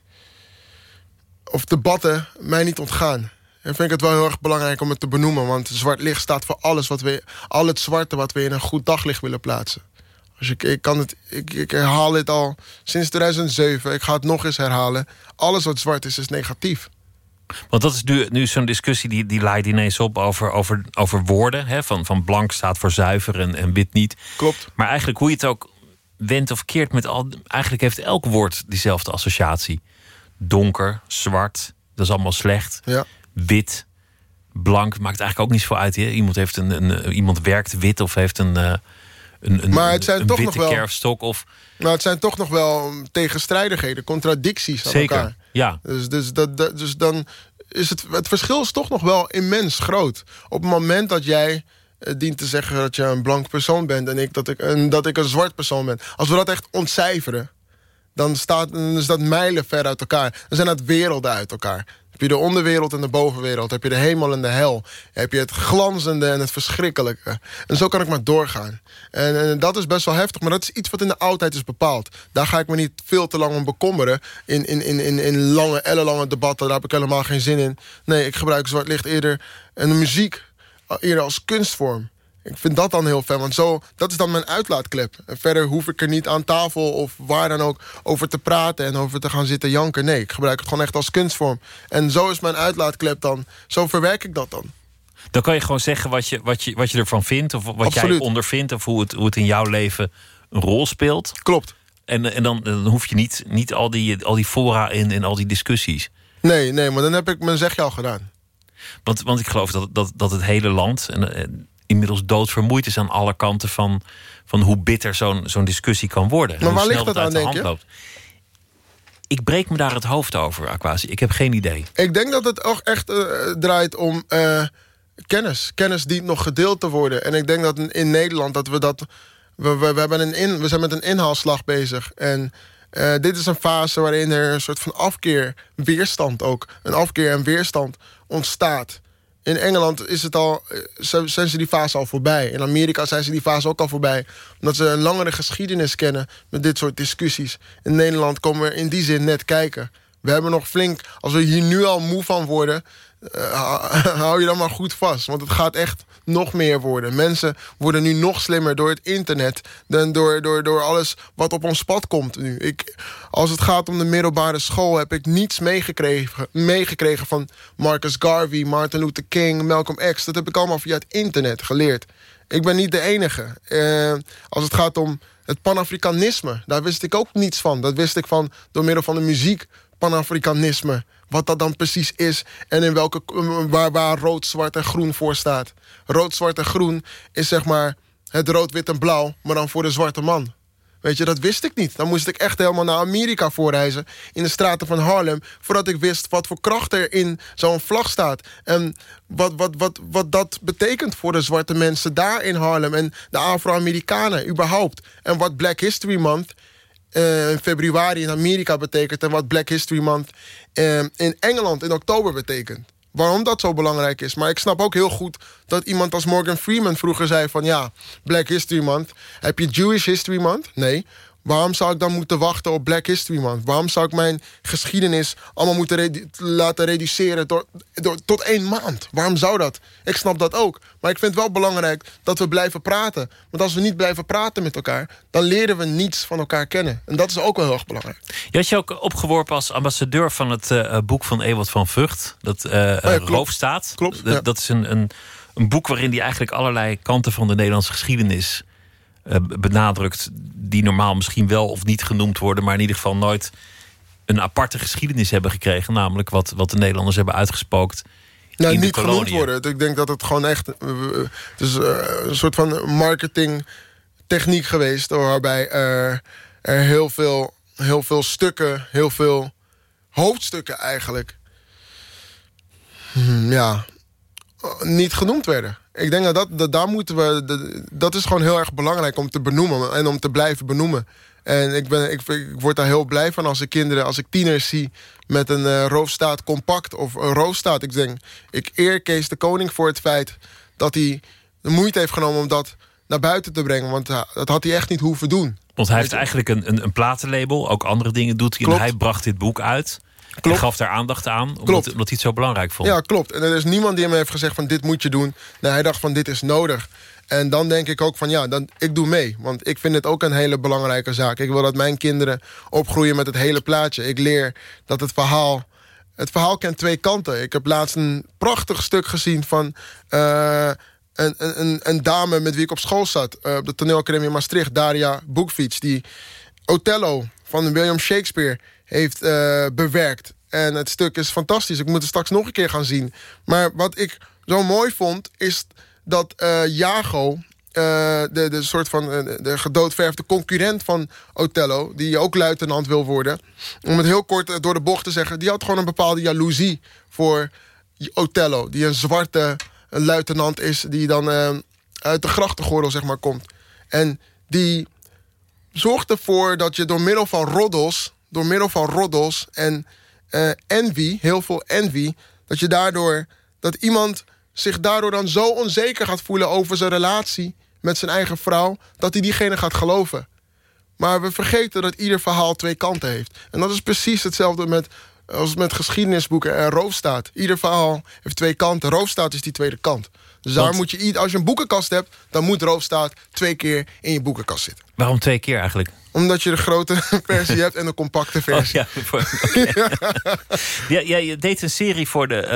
[SPEAKER 5] of debatten mij niet ontgaan. En vind ik het wel heel erg belangrijk om het te benoemen. Want zwart licht staat voor alles wat we, al het zwarte wat we in een goed daglicht willen plaatsen. Dus ik, ik, kan het, ik, ik herhaal dit al sinds 2007. Ik ga het nog eens herhalen. Alles wat zwart is, is negatief.
[SPEAKER 4] Want dat is nu, nu zo'n discussie die, die leidt ineens op over, over, over woorden. Hè? Van, van blank staat voor zuiver en, en wit niet.
[SPEAKER 5] Klopt.
[SPEAKER 4] Maar eigenlijk hoe je het ook wendt of keert met al. Eigenlijk heeft elk woord diezelfde associatie. Donker, zwart, dat is allemaal slecht.
[SPEAKER 5] Ja.
[SPEAKER 4] Wit, blank, maakt eigenlijk ook niet zoveel uit. Hè? Iemand, heeft een, een, iemand werkt wit of heeft een, eh, een, een,
[SPEAKER 5] Maar het zijn
[SPEAKER 4] een
[SPEAKER 5] toch
[SPEAKER 4] witte
[SPEAKER 5] nog wel-
[SPEAKER 4] kerfstok. Of,
[SPEAKER 5] Nou, het zijn toch nog wel tegenstrijdigheden, contradicties aan
[SPEAKER 4] zeker,
[SPEAKER 5] elkaar.
[SPEAKER 4] ja.
[SPEAKER 5] Dus, dus, dat, dat- dus dan is het, het verschil is toch nog wel immens groot. Op het moment dat jij eh, dient te zeggen dat je een blank persoon bent... en ik dat ik, en dat ik een zwart persoon ben. Als we dat echt ontcijferen, dan, staat, dan is dat mijlen ver uit elkaar. Dan zijn dat werelden uit elkaar. Heb je de onderwereld en de bovenwereld. Heb je de hemel en de hel. Heb je het glanzende en het verschrikkelijke. En zo kan ik maar doorgaan. En, en dat is best wel heftig. Maar dat is iets wat in de oudheid is bepaald. Daar ga ik me niet veel te lang om bekommeren. In, in, in, in, in lange, ellenlange debatten. Daar heb ik helemaal geen zin in. Nee, ik gebruik zwart licht eerder. En muziek eerder als kunstvorm. Ik vind dat dan heel fijn, want zo, dat is dan mijn uitlaatklep. En verder hoef ik er niet aan tafel of waar dan ook over te praten en over te gaan zitten janken. Nee, ik gebruik het gewoon echt als kunstvorm. En zo is mijn uitlaatklep dan. Zo verwerk ik dat dan.
[SPEAKER 4] Dan kan je gewoon zeggen wat je, wat je, wat je ervan vindt. Of wat jij
[SPEAKER 5] Absoluut.
[SPEAKER 4] ondervindt. Of hoe het, hoe het in jouw leven een rol speelt.
[SPEAKER 5] Klopt.
[SPEAKER 4] En, en dan, dan hoef je niet, niet al, die, al die fora in en al die discussies.
[SPEAKER 5] Nee, nee, maar dan heb ik mijn zegje al gedaan.
[SPEAKER 4] Want, want ik geloof dat, dat, dat het hele land en, eh, inmiddels doodvermoeid is aan alle kanten van, van hoe bitter zo'n zo'n discussie kan worden. En
[SPEAKER 5] Maar
[SPEAKER 4] hoe
[SPEAKER 5] waar
[SPEAKER 4] snel
[SPEAKER 5] ligt dat aan,
[SPEAKER 4] de
[SPEAKER 5] denk
[SPEAKER 4] hand
[SPEAKER 5] je?
[SPEAKER 4] loopt. Ik breek me daar het hoofd over, Aquasi. Ik heb geen idee.
[SPEAKER 5] Ik denk dat het ook echt eh, draait om eh, kennis. Kennis dient nog gedeeld te worden. En ik denk dat in, in Nederland dat we dat. We, we, we, hebben een in, we zijn met een inhaalslag bezig. En eh, dit is een fase waarin er een soort van afkeer, weerstand ook. Een afkeer en weerstand ontstaat In Engeland is het al, eh, zijn ze die fase al voorbij. In Amerika zijn ze die fase ook al voorbij. Omdat ze een langere geschiedenis kennen met dit soort discussies. In Nederland komen we in die zin net kijken. We hebben nog flink, als we hier nu al moe van worden... Uh, hou je dan maar goed vast. Want het gaat echt nog meer worden. Mensen worden nu nog slimmer door het internet... dan door, door, door alles wat op ons pad komt nu. Ik, als het gaat om de middelbare school... heb ik niets meegekregen, meegekregen van Marcus Garvey... Martin Luther King, Malcolm X. Dat heb ik allemaal via het internet geleerd. Ik ben niet de enige. Uh, als het gaat om het Panafricanisme, daar wist ik ook niets van. Dat wist ik van door middel van de muziek Panafricanisme. Wat dat dan precies is en in welke, waar, waar rood, zwart en groen voor staat. Rood, zwart en groen is zeg maar het rood, wit en blauw, maar dan voor de zwarte man. Weet je, dat wist ik niet. Dan moest ik echt helemaal naar Amerika voorreizen... in de straten van Harlem... voordat ik wist wat voor kracht er in zo'n vlag staat. En wat, wat, wat, wat dat betekent voor de zwarte mensen daar in Harlem... en de Afro-Amerikanen überhaupt. En wat Black History Month in februari in Amerika betekent... en wat Black History Month uh, in Engeland in oktober betekent. Waarom dat zo belangrijk is. Maar ik snap ook heel goed dat iemand als Morgan Freeman vroeger zei van... ja, Black History Month. Heb je Jewish History Month? Nee. Waarom zou ik dan moeten wachten op Black History Month? Waarom zou ik mijn geschiedenis allemaal moeten laten reduceren door, door, tot één maand? Waarom zou dat? Ik snap dat ook. Maar ik vind het wel belangrijk dat we blijven praten. Want als we niet blijven praten met elkaar... dan leren we niets van elkaar kennen. En dat is ook wel heel erg belangrijk.
[SPEAKER 4] Je had je ook opgeworpen als ambassadeur van het uh, boek van Ewald van Vught. Dat uh, oh ja, Roofstaat.
[SPEAKER 5] Klopt, ja.
[SPEAKER 4] Dat is een, een, een boek waarin hij eigenlijk allerlei kanten van de Nederlandse geschiedenis benadrukt. die normaal misschien wel of niet genoemd worden, maar in ieder geval nooit een aparte geschiedenis hebben gekregen. Namelijk wat, wat de Nederlanders hebben uitgespookt.
[SPEAKER 5] Nou,
[SPEAKER 4] in
[SPEAKER 5] niet
[SPEAKER 4] de
[SPEAKER 5] genoemd worden. Ik denk dat het gewoon echt het is, een soort van marketingtechniek geweest. Waarbij er, er heel, veel, heel veel stukken, heel veel hoofdstukken eigenlijk. Hmm, ja, niet genoemd werden. Ik denk dat, dat, dat daar moeten we. Dat, dat is gewoon heel erg belangrijk om te benoemen en om te blijven benoemen. En ik, ben, ik, ik, word daar heel blij van als ik kinderen, als ik tieners zie met een uh, roofstaat compact of een roofstaat. Ik denk, ik eer Kees de Koning voor het feit dat hij de moeite heeft genomen om dat naar buiten te brengen. Want uh, dat had hij echt niet hoeven doen.
[SPEAKER 4] Want hij heeft eigenlijk een, een, een platenlabel, ook andere dingen doet hij. En hij bracht dit boek uit. Klopt. En gaf daar aandacht aan, omdat, omdat, hij het zo belangrijk vond.
[SPEAKER 5] Ja, klopt. En er is niemand die hem heeft gezegd van dit moet je doen. Nee, hij dacht van dit is nodig. En dan denk ik ook van ja, dan, ik doe mee. Want ik vind het ook een hele belangrijke zaak. Ik wil dat mijn kinderen opgroeien met het hele plaatje. Ik leer dat het verhaal... Het verhaal kent twee kanten. Ik heb laatst een prachtig stuk gezien van... Uh, een, een, een, dame met wie ik op school zat. Uh, op de toneelacademie Maastricht, Daria Boekfiets. Die Othello van William Shakespeare heeft uh, bewerkt. En het stuk is fantastisch. Ik moet het straks nog een keer gaan zien. Maar wat ik zo mooi vond, is dat uh, Jago... Uh, de, de soort van de gedoodverfde concurrent van Othello... die ook luitenant wil worden... om het heel kort door de bocht te zeggen... die had gewoon een bepaalde jaloezie voor Othello... die een zwarte luitenant is... die dan uit de grachtengordel zeg maar, komt. En die zorgt ervoor dat je door middel van roddels door middel van roddels en uh, envy, heel veel envy... dat je daardoor, dat iemand zich daardoor dan zo onzeker gaat voelen... over zijn relatie met zijn eigen vrouw... dat hij diegene gaat geloven. Maar we vergeten dat ieder verhaal twee kanten heeft. En dat is precies hetzelfde met, als met geschiedenisboeken en roofstaat. Ieder verhaal heeft twee kanten. Roofstaat is die tweede kant. Dus daar moet je, als je een boekenkast hebt... dan moet roofstaat twee keer in je boekenkast zitten.
[SPEAKER 4] Waarom twee keer eigenlijk?
[SPEAKER 5] Omdat je de grote versie hebt en de compacte versie.
[SPEAKER 4] Oh, ja, voor, ja, ja, je deed een serie voor de,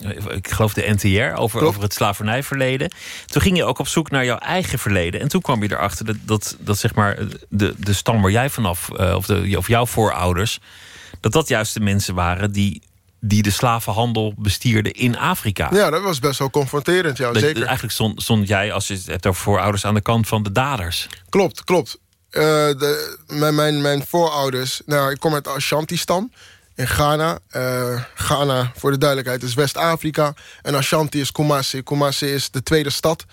[SPEAKER 4] uh, ik geloof de NTR, over, over het slavernijverleden. Toen ging je ook op zoek naar jouw eigen verleden. En toen kwam je erachter dat, dat, dat zeg maar de, de stam waar jij vanaf, uh, of, de, of jouw voorouders, dat dat juist de mensen waren die die de slavenhandel bestierden in Afrika.
[SPEAKER 5] Ja, dat was best wel confronterend, ja,
[SPEAKER 4] dat,
[SPEAKER 5] zeker.
[SPEAKER 4] Eigenlijk stond, stond jij, als je het hebt over voorouders... aan de kant van de daders.
[SPEAKER 5] Klopt, klopt. Uh, de, mijn, mijn, mijn voorouders... Nou, ik kom uit de Ashanti-stam in Ghana. Uh, Ghana, voor de duidelijkheid, is West-Afrika. En Ashanti is Kumasi. Kumasi is de tweede stad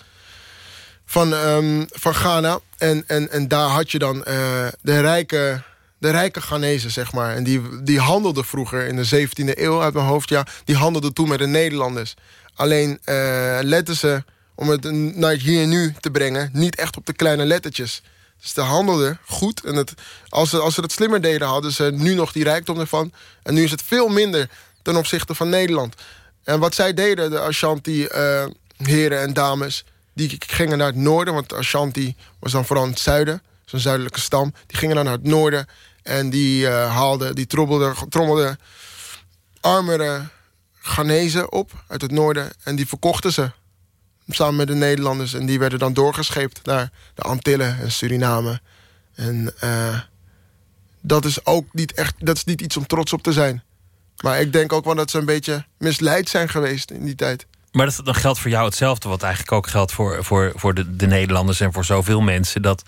[SPEAKER 5] van, um, van Ghana. En, en, en daar had je dan uh, de rijke de rijke Ghanese, zeg maar. En die, die handelden vroeger in de 17e eeuw uit mijn hoofd. Ja, die handelden toen met de Nederlanders. Alleen uh, letten ze, om het naar hier en nu te brengen... niet echt op de kleine lettertjes. Dus ze handelden goed. En het, als, ze, als ze het slimmer deden, hadden ze nu nog die rijkdom ervan. En nu is het veel minder ten opzichte van Nederland. En wat zij deden, de Ashanti-heren en dames... die gingen naar het noorden, want Ashanti was dan vooral in het zuiden. Zo'n zuidelijke stam. Die gingen dan naar het noorden en die uh, haalden, die trommelden, trommelden armere Ghanese op uit het noorden. En die verkochten ze samen met de Nederlanders. En die werden dan doorgescheept naar de Antillen en Suriname. En uh, dat is ook niet echt, dat is niet iets om trots op te zijn. Maar ik denk ook wel dat ze een beetje misleid zijn geweest in die tijd.
[SPEAKER 4] Maar dat, dan geldt voor jou hetzelfde, wat eigenlijk ook geldt voor, voor, voor de, de Nederlanders en voor zoveel mensen. Dat,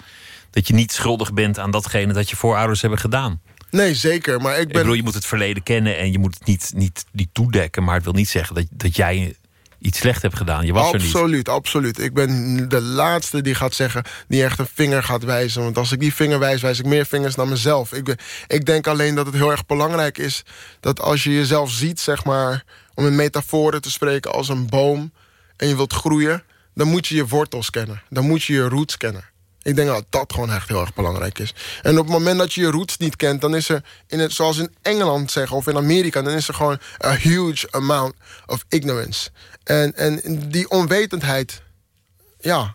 [SPEAKER 4] dat je niet schuldig bent aan datgene dat je voorouders hebben gedaan.
[SPEAKER 5] Nee, zeker. Maar ik ben... Ik
[SPEAKER 4] bedoel, je moet het verleden kennen en je moet het niet, niet, niet toedekken. Maar het wil niet zeggen dat, dat jij iets slecht hebt gedaan. Je was
[SPEAKER 5] absoluut, er niet. Absoluut, Ik ben de laatste die gaat zeggen, die echt een vinger gaat wijzen. Want als ik die vinger wijs, wijs ik meer vingers naar mezelf. Ik, ik denk alleen dat het heel erg belangrijk is dat als je jezelf ziet, zeg maar, om in metaforen te spreken als een boom en je wilt groeien, dan moet je je wortels kennen. Dan moet je je roots kennen. Ik denk dat dat gewoon echt heel erg belangrijk is. En op het moment dat je je roots niet kent... dan is er, in het, zoals in Engeland zeggen of in Amerika... dan is er gewoon a huge amount of ignorance. En, en die onwetendheid... ja,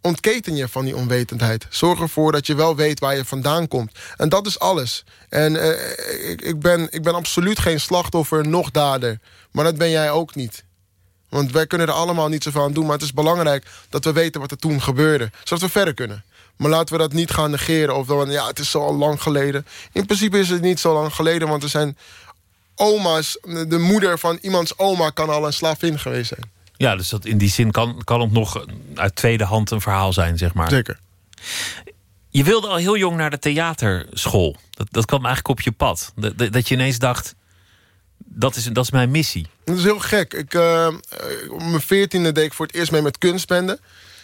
[SPEAKER 5] ontketen je van die onwetendheid. Zorg ervoor dat je wel weet waar je vandaan komt. En dat is alles. En uh, ik, ik, ben, ik ben absoluut geen slachtoffer, nog dader. Maar dat ben jij ook niet. Want wij kunnen er allemaal niet zoveel aan doen. Maar het is belangrijk dat we weten wat er toen gebeurde. Zodat we verder kunnen. Maar laten we dat niet gaan negeren. Of dan, ja, het is zo al lang geleden. In principe is het niet zo lang geleden. Want er zijn oma's. De moeder van iemands oma kan al een slavin geweest zijn.
[SPEAKER 4] Ja, dus dat in die zin kan, kan het nog uit tweede hand een verhaal zijn, zeg maar.
[SPEAKER 5] Zeker.
[SPEAKER 4] Je wilde al heel jong naar de theaterschool. Dat, dat kwam eigenlijk op je pad. Dat, dat je ineens dacht, dat is, dat is mijn missie.
[SPEAKER 5] Dat is heel gek. Ik, uh, op mijn veertiende deed ik voor het eerst mee met kunstbenden.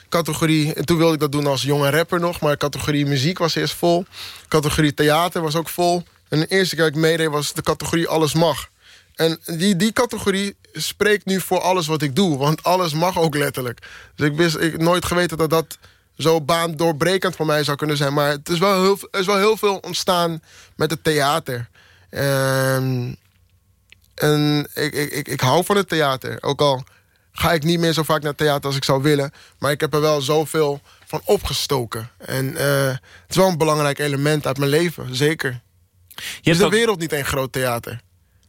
[SPEAKER 5] Categorie, en toen wilde ik dat doen als jonge rapper nog. Maar categorie muziek was eerst vol. Categorie theater was ook vol. En de eerste keer dat ik meedeed was de categorie alles mag. En die, die categorie spreekt nu voor alles wat ik doe. Want alles mag ook letterlijk. Dus ik wist ik nooit geweten dat dat zo baandoorbrekend voor mij zou kunnen zijn. Maar het is wel heel, is wel heel veel ontstaan met het theater. Ehm en ik, ik, ik, ik hou van het theater. Ook al ga ik niet meer zo vaak naar theater als ik zou willen. Maar ik heb er wel zoveel van opgestoken. En uh, het is wel een belangrijk element uit mijn leven, zeker. Je is de wereld niet een groot theater?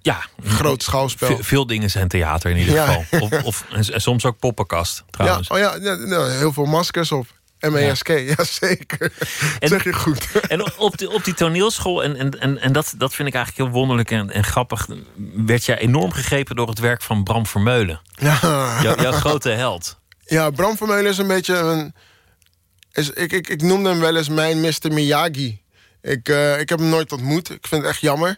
[SPEAKER 4] Ja.
[SPEAKER 5] Groot schouwspel.
[SPEAKER 4] veel dingen zijn theater in ieder geval. Of, of, en, soms ook poppenkast, trouwens.
[SPEAKER 5] Ja, oh ja, ja, heel veel maskers op. M-E-S-K, ja. zeker. En, zeg je goed.
[SPEAKER 4] En op die, op die toneelschool, en, en, en, en dat, dat vind ik eigenlijk heel wonderlijk en, en grappig... werd jij enorm gegrepen door het werk van Bram Vermeulen. Ja. jouw grote held.
[SPEAKER 5] Ja, Bram Vermeulen is een beetje een... Is, ik, ik, ik noemde hem wel eens mijn Mr. Miyagi. Ik, uh, ik heb hem nooit ontmoet. Ik vind het echt jammer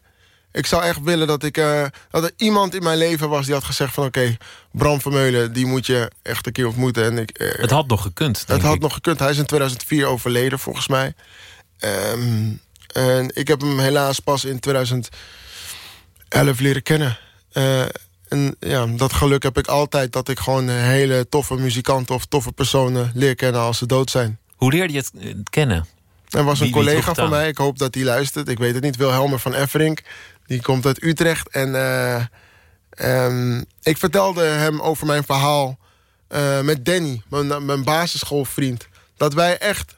[SPEAKER 5] ik zou echt willen dat, ik, uh, dat er iemand in mijn leven was... die had gezegd van oké, okay, Bram Vermeulen... die moet je echt een keer ontmoeten. En ik,
[SPEAKER 4] uh, het had nog gekund,
[SPEAKER 5] Het
[SPEAKER 4] had
[SPEAKER 5] nog gekund. Hij is in 2004 overleden, volgens mij. Um, en ik heb hem helaas pas in 2011 leren kennen. Uh, en ja, dat geluk heb ik altijd... dat ik gewoon hele toffe muzikanten of toffe personen leer kennen als ze dood zijn.
[SPEAKER 4] Hoe leerde je het kennen?
[SPEAKER 5] Er was een collega van mij, ik hoop dat hij luistert. Ik weet het niet, Wilhelmer van Efferink. Die komt uit Utrecht. En uh, ik vertelde hem over mijn verhaal uh, met Danny, mijn, mijn basisschoolvriend. Dat wij echt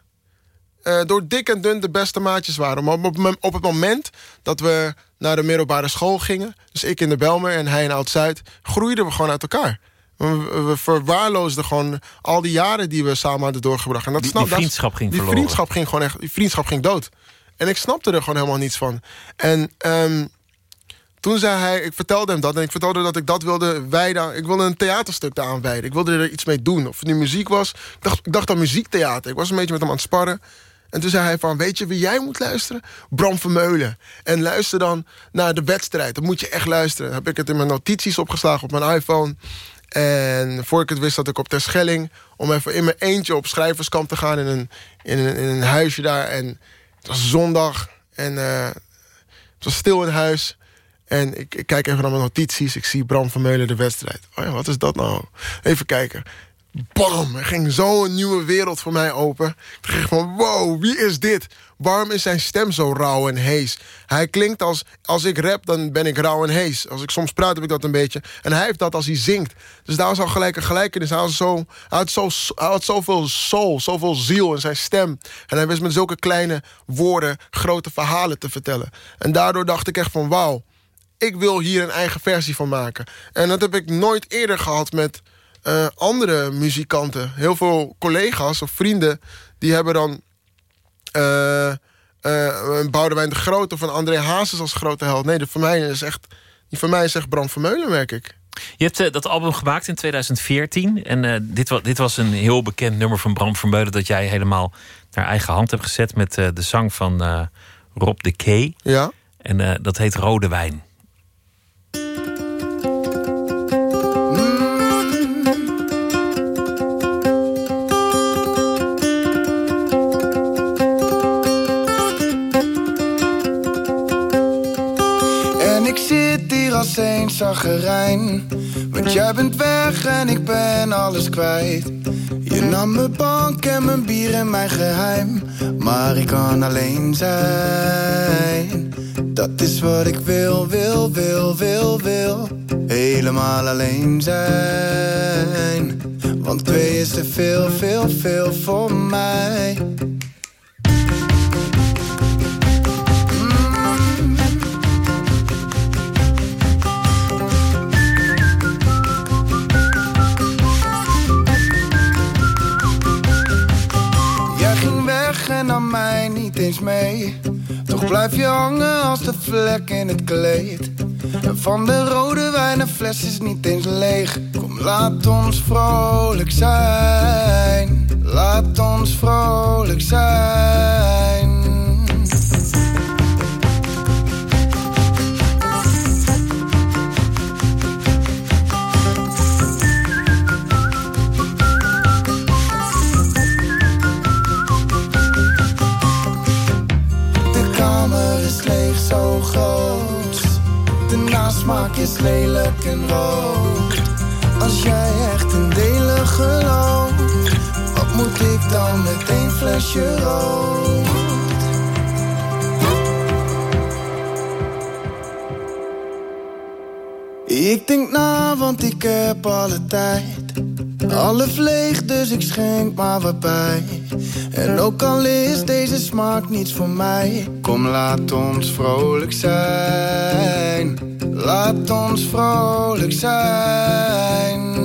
[SPEAKER 5] uh, door dik en dun de beste maatjes waren. Maar op, op, het moment dat we naar de middelbare school gingen... dus ik in de Belmer en hij in Oud-Zuid... groeiden we gewoon uit elkaar. We, we verwaarloosden gewoon al die jaren die we samen hadden doorgebracht. En dat
[SPEAKER 4] die, die vriendschap ging
[SPEAKER 5] Die vriendschap ging gewoon echt... Die vriendschap ging dood. En ik snapte er gewoon helemaal niets van. En... Um, toen zei hij, ik vertelde hem dat en ik vertelde dat ik dat wilde wijden. Ik wilde een theaterstuk aanwijden. Ik wilde er iets mee doen. Of het nu muziek was. Ik dacht, ik dacht aan muziektheater. Ik was een beetje met hem aan het sparren. En toen zei hij van, weet je wie jij moet luisteren? Bram Vermeulen. En luister dan naar de wedstrijd. Dan moet je echt luisteren. Heb ik het in mijn notities opgeslagen op mijn iPhone. En voor ik het wist zat ik op Terschelling... om even in mijn eentje op schrijverskamp te gaan... in een, in een, in een huisje daar. En het was zondag. En uh, het was stil in huis. En ik, kijk even naar mijn notities. Ik zie Bram Vermeulen de wedstrijd. Oh ja, wat is dat nou? Even kijken. Bam, er ging zo'n nieuwe wereld voor mij open. Ik dacht van, wow, wie is dit? Waarom is zijn stem zo rauw en hees? Hij klinkt als, als ik rap, dan ben ik rauw en hees. Als ik soms praat, heb ik dat een beetje. En hij heeft dat als hij zingt. Dus daar was al gelijk een gelijkenis. Hij had, zo, hij had, zo, hij zoveel soul, zoveel ziel in zijn stem. En hij wist met zulke kleine woorden grote verhalen te vertellen. En daardoor dacht ik echt van, wauw, ik wil hier een eigen versie van maken. En dat heb ik nooit eerder gehad met uh, andere muzikanten. Heel veel collega's of vrienden... die hebben dan uh, uh, Boudewijn de Groot of een André Hazes als grote held. Nee, voor mij is echt, die voor mij is echt Bram Vermeulen, merk ik.
[SPEAKER 4] Je hebt uh, dat album gemaakt in 2014. En uh, dit, was, dit was een heel bekend nummer van Bram Vermeulen... dat jij helemaal naar eigen hand hebt gezet... met uh, de zang van Rob de K.
[SPEAKER 5] Ja.
[SPEAKER 4] En dat heet Rode Wijn.
[SPEAKER 7] Als een zagerijn. Want jij bent weg en ik ben alles kwijt. Je nam mijn bank en mijn bier en mijn geheim. Maar ik kan alleen zijn. Dat is wat ik wil, wil, wil, wil, wil. Helemaal alleen zijn. Want twee is te veel, veel, veel voor mij. en nam mij niet eens mee. Blijf je hangen als de vlek in het kleed. En van de rode wijn fles is niet eens leeg. Kom, laat ons vrolijk zijn. Laat ons vrolijk zijn. Als jij echt in delen gelooft, wat moet ik dan met één flesje rood? Ik denk na, want ik heb alle tijd. Alles leeg, dus ik schenk maar wat bij. En ook al is deze smaak niets voor mij, kom laat ons vrolijk zijn. Laat ons vrolijk zijn.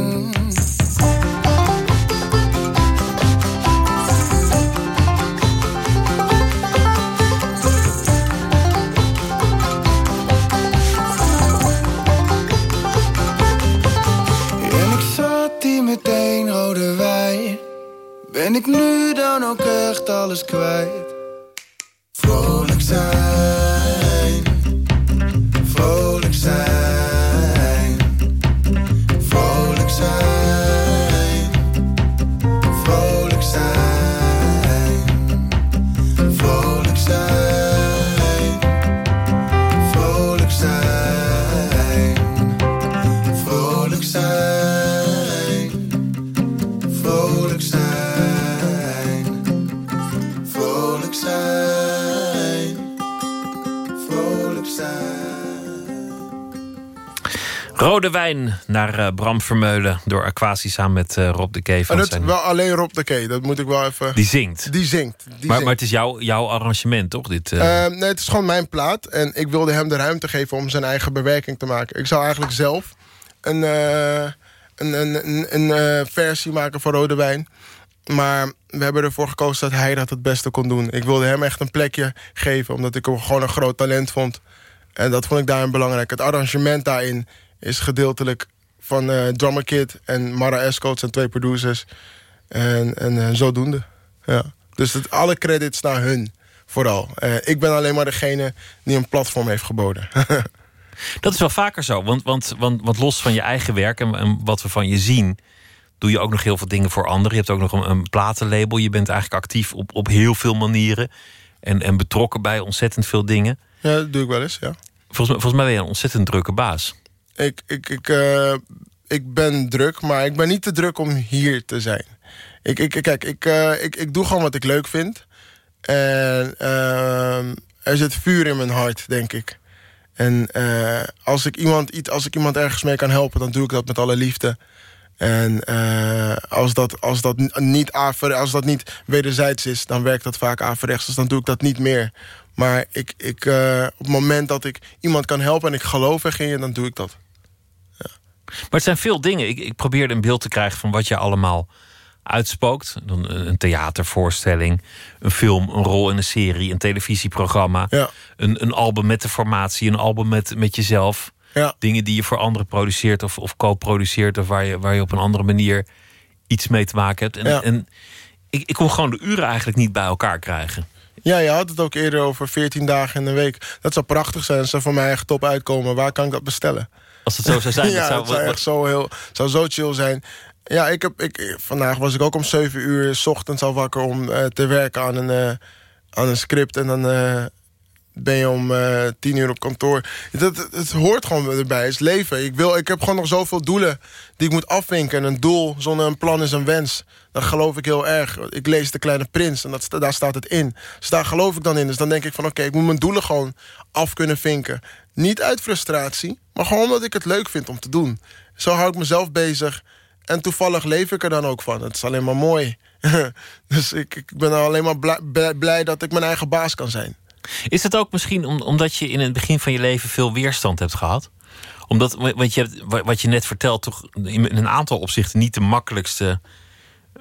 [SPEAKER 7] Ik zat hier meteen rode wijn. Ben ik nu dan ook echt alles kwijt? Vrolijk zijn.
[SPEAKER 4] Rode wijn naar uh, Bram Vermeulen door Aquasi samen met uh, Rob de Kee.
[SPEAKER 5] Van zijn... wel alleen Rob de Kee, dat moet ik wel even...
[SPEAKER 4] Die zingt?
[SPEAKER 5] Die zingt. Die
[SPEAKER 4] maar, zingt. maar het is jouw, jouw arrangement, toch? Dit, uh...
[SPEAKER 5] nee, het is gewoon mijn plaat. En ik wilde hem de ruimte geven om zijn eigen bewerking te maken. Ik zou eigenlijk zelf een, een, een, een, een versie maken van Rode Wijn. Maar we hebben ervoor gekozen dat hij dat het beste kon doen. Ik wilde hem echt een plekje geven, omdat ik hem gewoon een groot talent vond. En dat vond ik daarin belangrijk. Het arrangement daarin is gedeeltelijk van uh, Drummer Kid en Mara Escoot zijn twee producers. En, en uh, zodoende. Ja. Dus het, alle credits naar hun, vooral. Uh, ik ben alleen maar degene die een platform heeft geboden.
[SPEAKER 4] Dat is wel vaker zo, want, want, want, want los van je eigen werk en, en, wat we van je zien... doe je ook nog heel veel dingen voor anderen. Je hebt ook nog een, een platenlabel. Je bent eigenlijk actief op, op heel veel manieren. En, en betrokken bij ontzettend veel dingen.
[SPEAKER 5] Ja, dat doe ik wel eens, ja.
[SPEAKER 4] Volgens volgens mij ben je een ontzettend drukke baas.
[SPEAKER 5] Ik, ik, ik, uh, ik ben druk, maar ik ben niet te druk om hier te zijn. Ik, ik, kijk, ik, uh, ik, ik doe gewoon wat ik leuk vind. En uh, er zit vuur in mijn hart, denk ik. En uh, als, ik iemand, als ik iemand ergens mee kan helpen, dan doe ik dat met alle liefde. En als, dat, als, dat niet als dat niet wederzijds is, dan werkt dat vaak averechts. Dus dan doe ik dat niet meer. Maar ik, ik, op het moment dat ik iemand kan helpen en ik geloof erin dan doe ik dat.
[SPEAKER 4] Maar het zijn veel dingen. Ik, ik probeerde een beeld te krijgen van wat je allemaal uitspookt. Een theatervoorstelling, een film, een rol in een serie, een televisieprogramma.
[SPEAKER 5] Ja.
[SPEAKER 4] Een, een album met de formatie, een album met, met jezelf.
[SPEAKER 5] Ja.
[SPEAKER 4] Dingen die je voor anderen produceert of, of co-produceert... of waar je, waar je op een andere manier iets mee te maken hebt. En,
[SPEAKER 5] ja.
[SPEAKER 4] en ik, ik kon gewoon de uren eigenlijk niet bij elkaar krijgen.
[SPEAKER 5] Ja, je had het ook eerder over 14 dagen in de week. Dat zou prachtig zijn. Dat zou voor mij echt top uitkomen. Waar kan ik dat bestellen?
[SPEAKER 4] Als het zo zou zijn.
[SPEAKER 5] ja,
[SPEAKER 4] dat zou,
[SPEAKER 5] het zou echt zo, heel, zou zo chill zijn. Ja, ik heb, ik, vandaag was ik ook om 7 uur s ochtends al wakker om uh, te werken aan een, uh, aan een script. En dan uh, ben je om tien uur op kantoor. Dat, het hoort gewoon erbij, het is leven. Ik, wil, ik heb gewoon nog zoveel doelen die ik moet afvinken. En een doel zonder een plan is een wens. Dat geloof ik heel erg. Ik lees De Kleine Prins en dat, daar staat het in. Dus daar geloof ik dan in. Dus dan denk ik van oké, okay, ik moet mijn doelen gewoon af kunnen vinken. Niet uit frustratie, maar gewoon omdat ik het leuk vind om te doen. Zo hou ik mezelf bezig. En toevallig leef ik er dan ook van. Het is alleen maar mooi. dus ik, ik ben alleen maar blij, dat ik mijn eigen baas kan zijn.
[SPEAKER 4] Is het ook misschien omdat je in het begin van je leven veel weerstand hebt gehad? Omdat, want je hebt, wat je net vertelt, toch in een aantal opzichten niet de makkelijkste,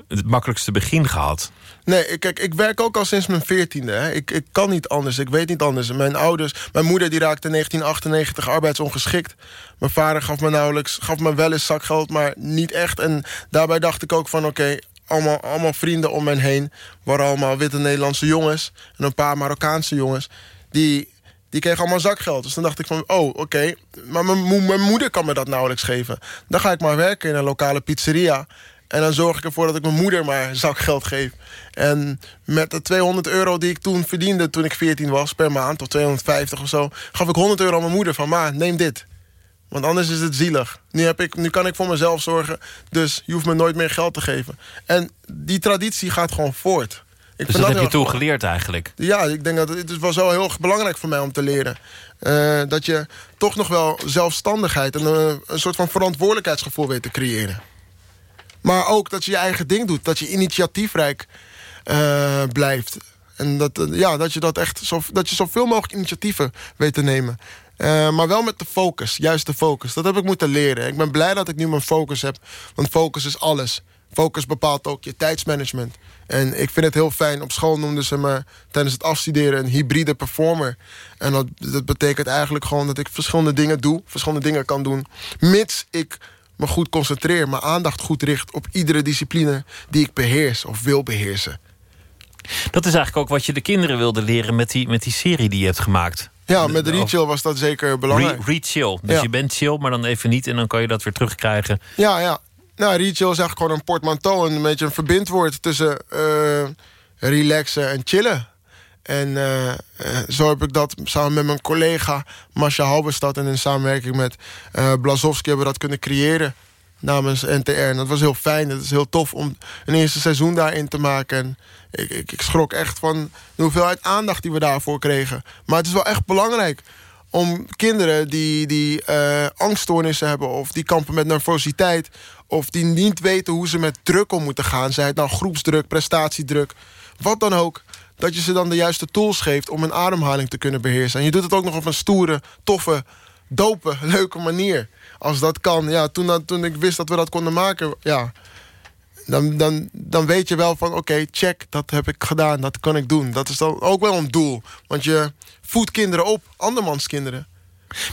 [SPEAKER 4] het makkelijkste begin gehad.
[SPEAKER 5] Nee, kijk, ik werk ook al sinds mijn veertiende. Ik, ik kan niet anders, ik weet niet anders. Mijn ouders, mijn moeder die raakte in 1998 arbeidsongeschikt. Mijn vader gaf me nauwelijks, gaf me wel eens zakgeld, maar niet echt. En daarbij dacht ik ook van, oké, allemaal, allemaal vrienden om me heen. waren allemaal witte Nederlandse jongens. En een paar Marokkaanse jongens. Die, die kregen allemaal zakgeld. Dus dan dacht ik van, oh, oké. Maar mijn, mijn moeder kan me dat nauwelijks geven. Dan ga ik maar werken in een lokale pizzeria. En dan zorg ik ervoor dat ik mijn moeder maar zakgeld geef. En met de 200 euro die ik toen verdiende toen ik 14 was per maand... of 250 of zo, gaf ik 100 euro aan mijn moeder van... ma, neem dit. Want anders is het zielig. Nu, heb ik, nu kan ik voor mezelf zorgen, dus je hoeft me nooit meer geld te geven. En die traditie gaat gewoon voort.
[SPEAKER 4] Ik dus dat, dat heb je toen geleerd eigenlijk?
[SPEAKER 5] Ja, ik denk dat het was wel heel belangrijk voor mij om te leren. Uh, dat je toch nog wel zelfstandigheid en uh, een soort van verantwoordelijkheidsgevoel weet te creëren. Maar ook dat je je eigen ding doet. Dat je initiatiefrijk uh, blijft. En dat, ja, dat je dat echt zo, dat je zoveel mogelijk initiatieven weet te nemen. Uh, maar wel met de focus, juist de focus. Dat heb ik moeten leren. Ik ben blij dat ik nu mijn focus heb. Want focus is alles. Focus bepaalt ook je tijdsmanagement. En ik vind het heel fijn. Op school noemden ze me tijdens het afstuderen een hybride performer. En dat, dat betekent eigenlijk gewoon dat ik verschillende dingen doe. Verschillende dingen kan doen. Mits ik me goed concentreer. Mijn aandacht goed richt op iedere discipline die ik beheers of wil beheersen.
[SPEAKER 4] Dat is eigenlijk ook wat je de kinderen wilde leren met die, met die serie die je hebt gemaakt.
[SPEAKER 5] Ja, met Rechill was dat zeker belangrijk.
[SPEAKER 4] Re-chill. Dus
[SPEAKER 5] Ja.
[SPEAKER 4] je bent chill, maar dan even niet... en dan kan je dat weer terugkrijgen.
[SPEAKER 5] Ja, ja. Nou, Rechill is eigenlijk gewoon een portmanteau. Een beetje een verbindwoord tussen eh, relaxen en chillen. En eh, eh, zo heb ik dat samen met mijn collega Masha Halberstad... en in samenwerking met eh Blazowski hebben we dat kunnen creëren namens NTR. En dat was heel fijn. Het is heel tof om een eerste seizoen daarin te maken. En ik, ik, ik schrok echt van de hoeveelheid aandacht die we daarvoor kregen. Maar het is wel echt belangrijk om kinderen die, die uh, angststoornissen hebben... of die kampen met nervositeit... of die niet weten hoe ze met druk om moeten gaan... zij het nou groepsdruk, prestatiedruk, wat dan ook... dat je ze dan de juiste tools geeft om een ademhaling te kunnen beheersen. En je doet het ook nog op een stoere, toffe, dope, leuke manier. Als dat kan, ja, toen, dat- toen ik wist dat we dat konden maken... ja, dan, dan, dan weet je wel van, oké, check, dat heb ik gedaan, dat kan ik doen. Dat is dan ook wel een doel. Want je voedt kinderen op, andermans kinderen.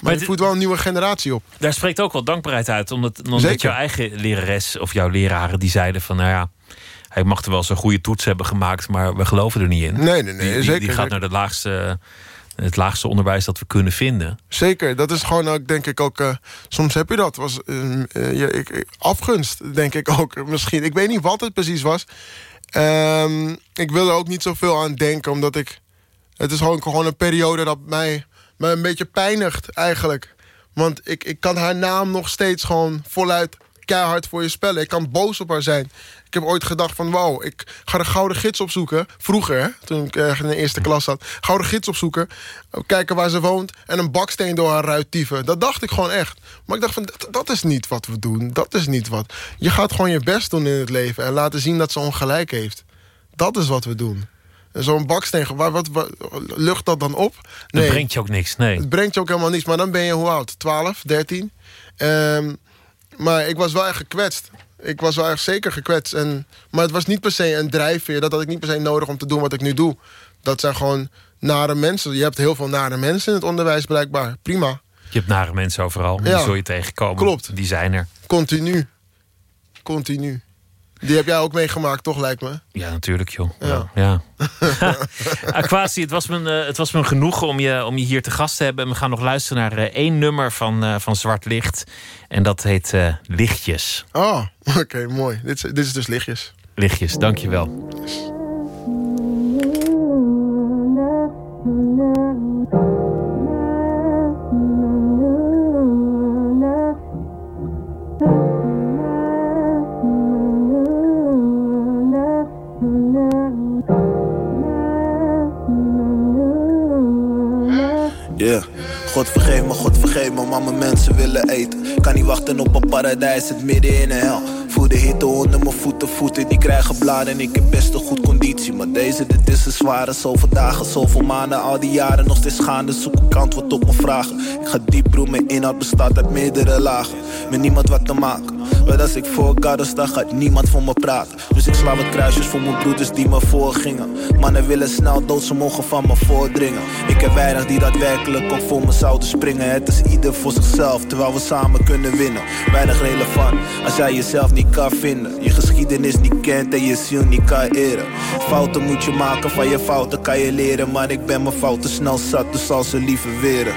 [SPEAKER 5] Maar, je voedt wel een nieuwe generatie op.
[SPEAKER 4] Daar spreekt ook wel dankbaarheid uit. Omdat, omdat
[SPEAKER 5] Zeker.
[SPEAKER 4] jouw eigen lerares of jouw leraren die zeiden van... nou ja, hij mag er wel zo'n goede toets hebben gemaakt... maar we geloven er niet in.
[SPEAKER 5] Nee, nee, nee,
[SPEAKER 4] die, die,
[SPEAKER 5] zeker,
[SPEAKER 4] Die gaat naar de laagste, het laagste onderwijs dat we kunnen vinden.
[SPEAKER 5] Zeker, dat is gewoon ook, denk ik ook... eh, soms heb je dat. Was, ja, ik, afgunst, denk ik ook. Misschien. Ik weet niet wat het precies was. Ehm, ik wilde ook niet zoveel aan denken, omdat ik Het is gewoon, gewoon een periode dat mij, mij een beetje pijnigt eigenlijk. Want ik, ik kan haar naam nog steeds gewoon voluit keihard voor je spellen. Ik kan boos op haar zijn. Ik heb ooit gedacht van, wauw, ik ga de gouden gids opzoeken. Vroeger, hè, toen ik in de eerste klas zat. Gouden gids opzoeken, kijken waar ze woont... en een baksteen door haar ruit tieven. Dat dacht ik gewoon echt. Maar ik dacht van, dat, is niet wat we doen. Dat is niet wat. Je gaat gewoon je best doen in het leven... en laten zien dat ze ongelijk heeft. Dat is wat we doen. Zo'n baksteen, waar, wat, wat, lucht dat dan op?
[SPEAKER 4] Nee. Het brengt je ook niks, nee.
[SPEAKER 5] Het brengt je ook helemaal niks. Maar dan ben je hoe oud? 12, 13? Um, maar ik was wel echt gekwetst. Ik was wel echt zeker gekwetst. En, maar het was niet per se een drijfveer. Dat had ik niet per se nodig om te doen wat ik nu doe. Dat zijn gewoon nare mensen. Je hebt heel veel nare mensen in het onderwijs blijkbaar. Prima.
[SPEAKER 4] Je hebt nare mensen overal. Die zul je tegenkomen.
[SPEAKER 5] Klopt.
[SPEAKER 4] Die zijn er.
[SPEAKER 5] Continu. Continu. Die heb jij ook meegemaakt, toch, lijkt me?
[SPEAKER 4] Ja, natuurlijk, joh. Ja. ja. Aquasi, het was, me, uh, het was me genoegen om je, om je hier te gast te hebben. We gaan nog luisteren naar uh, één nummer van, uh, van Zwart Licht. En dat heet Lichtjes.
[SPEAKER 5] Oh, oké, mooi. Dit, dit is dus Lichtjes.
[SPEAKER 4] Lichtjes, dankjewel. Yes.
[SPEAKER 6] God vergeef me, God vergeef me, maar mijn mensen willen eten. Kan niet wachten op een paradijs, het midden in een hel. Voel de hitte onder mijn voeten, voeten die krijgen bladen. En ik heb best een goed conditie, maar deze, dit is een zware. Zoveel dagen, zoveel maanden, al die jaren nog steeds gaande. Zoek ik antwoord op mijn vragen. Ik ga diep broer, mijn inhoud bestaat uit meerdere lagen. Met niemand wat te maken. Maar als ik voor God sta, gaat niemand voor me praten. Dus ik sla wat kruisjes voor mijn broeders die me voorgingen. Mannen willen snel dood, ze mogen van me voordringen. Ik heb weinig die daadwerkelijk op voor me zouden springen. Het is ieder voor zichzelf, terwijl we samen kunnen winnen. Weinig relevant als jij jezelf niet kan vinden. Je geschiedenis niet kent en je ziel niet kan eren. Fouten moet je maken, van je fouten kan je leren. Maar ik ben mijn fouten snel zat, dus zal ze liever weren.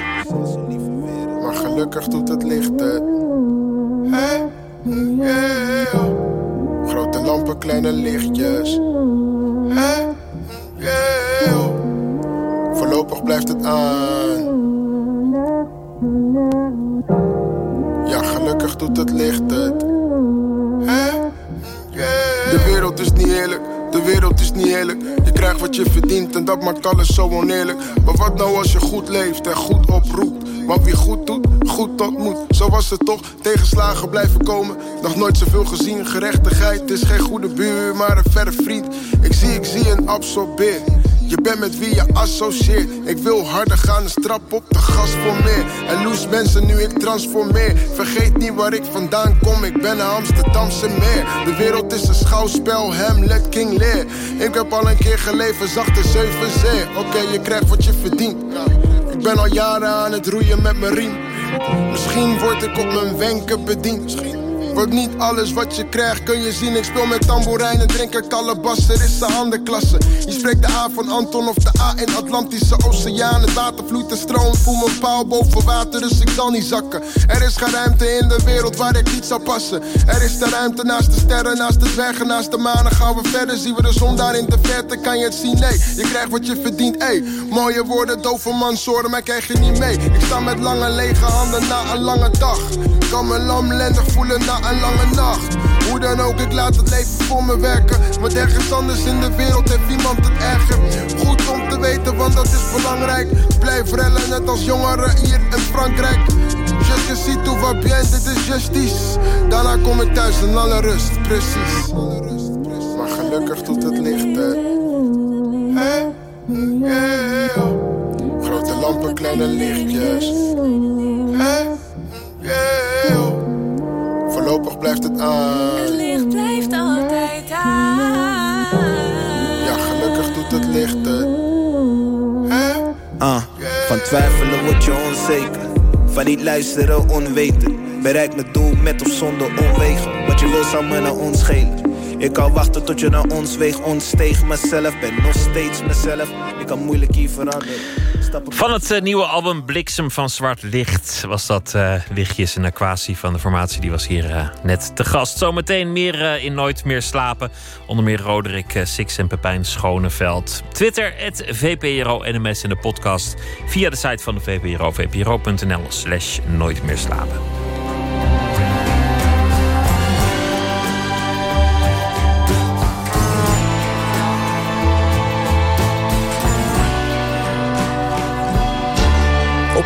[SPEAKER 5] Maar gelukkig doet het licht het. Hey, Grote lampen, kleine lichtjes. Voorlopig blijft het aan. Ja, gelukkig doet het licht het. De wereld is niet eerlijk, de wereld is niet eerlijk. Je krijgt wat je verdient en dat maakt alles zo oneerlijk. Maar wat nou als je goed leeft en goed oproept? Want wie goed doet, goed ontmoet. Zo was het toch, tegenslagen blijven komen. Nog nooit zoveel gezien, gerechtigheid is geen goede buur, maar een verre vriend. Ik zie, ik zie en absorbeer. Je bent met wie je associeert. Ik wil harder gaan, strap op de gas voor meer. En loes mensen nu ik transformeer. Vergeet niet waar ik vandaan kom, ik ben een Amsterdamse meer. De wereld is een schouwspel, Hamlet, King Lear. Ik heb al een keer geleefd, zachte zeven zee. Oké, je krijgt wat je verdient. Ik ben al jaren aan het roeien met mijn riem. Misschien word ik op mijn wenken bediend. Want niet alles wat je krijgt kun je zien. Ik speel met tamboerijnen, drink uit kalebas. Er is een handenklasse. Je spreekt de A van Anton of de A in Atlantische Oceaan. Het water vloeit en stroom. Voel mijn paal boven water, dus ik zal niet zakken. Er is geen ruimte in de wereld waar ik niet zou passen. Er is de ruimte naast de sterren, naast de dwergen, naast de manen. Gaan we verder, zien we de zon daar in de verte. Kan je het zien? Nee, je krijgt wat je verdient. Ey, mooie woorden, dove zorgen, maar krijg je niet mee. Ik sta met lange lege handen na een lange dag. Kan me lamlendig voelen na een lange nacht. Hoe dan ook, ik laat het leven voor me werken. Maar ergens anders in de wereld heeft iemand het erger. Goed om te weten, want dat is belangrijk. Blijf rellen, net als jongeren hier in Frankrijk. Je que si tout va bien, dit is justice. Daarna kom ik thuis in alle rust, precies. Maar gelukkig doet het licht, hè. Hey, yeah. Grote lampen, kleine lichtjes. Hey. Voorlopig blijft het aan.
[SPEAKER 8] Het licht blijft altijd aan.
[SPEAKER 5] Ja, gelukkig doet het licht het. Hè?
[SPEAKER 6] Ah, van twijfelen word je onzeker. Van niet luisteren onweten. Bereik mijn doel met of zonder omwegen. Wat je wil zou me naar ons schelen. Ik kan wachten tot je naar ons weeg ontsteeg. Mezelf ben nog steeds mezelf. Ik kan moeilijk hier veranderen.
[SPEAKER 4] Van het uh, nieuwe album Bliksem van Zwart Licht was dat uh, Lichtjes en Aquasi van de formatie. Die was hier uh, net te gast. Zometeen meer in Nooit meer slapen. Onder meer Roderick Six en Pepijn Schoneveld. Twitter, het VPRO NMS en de podcast via de site van de VPRO. VPRO.nl slash Nooit meer slapen.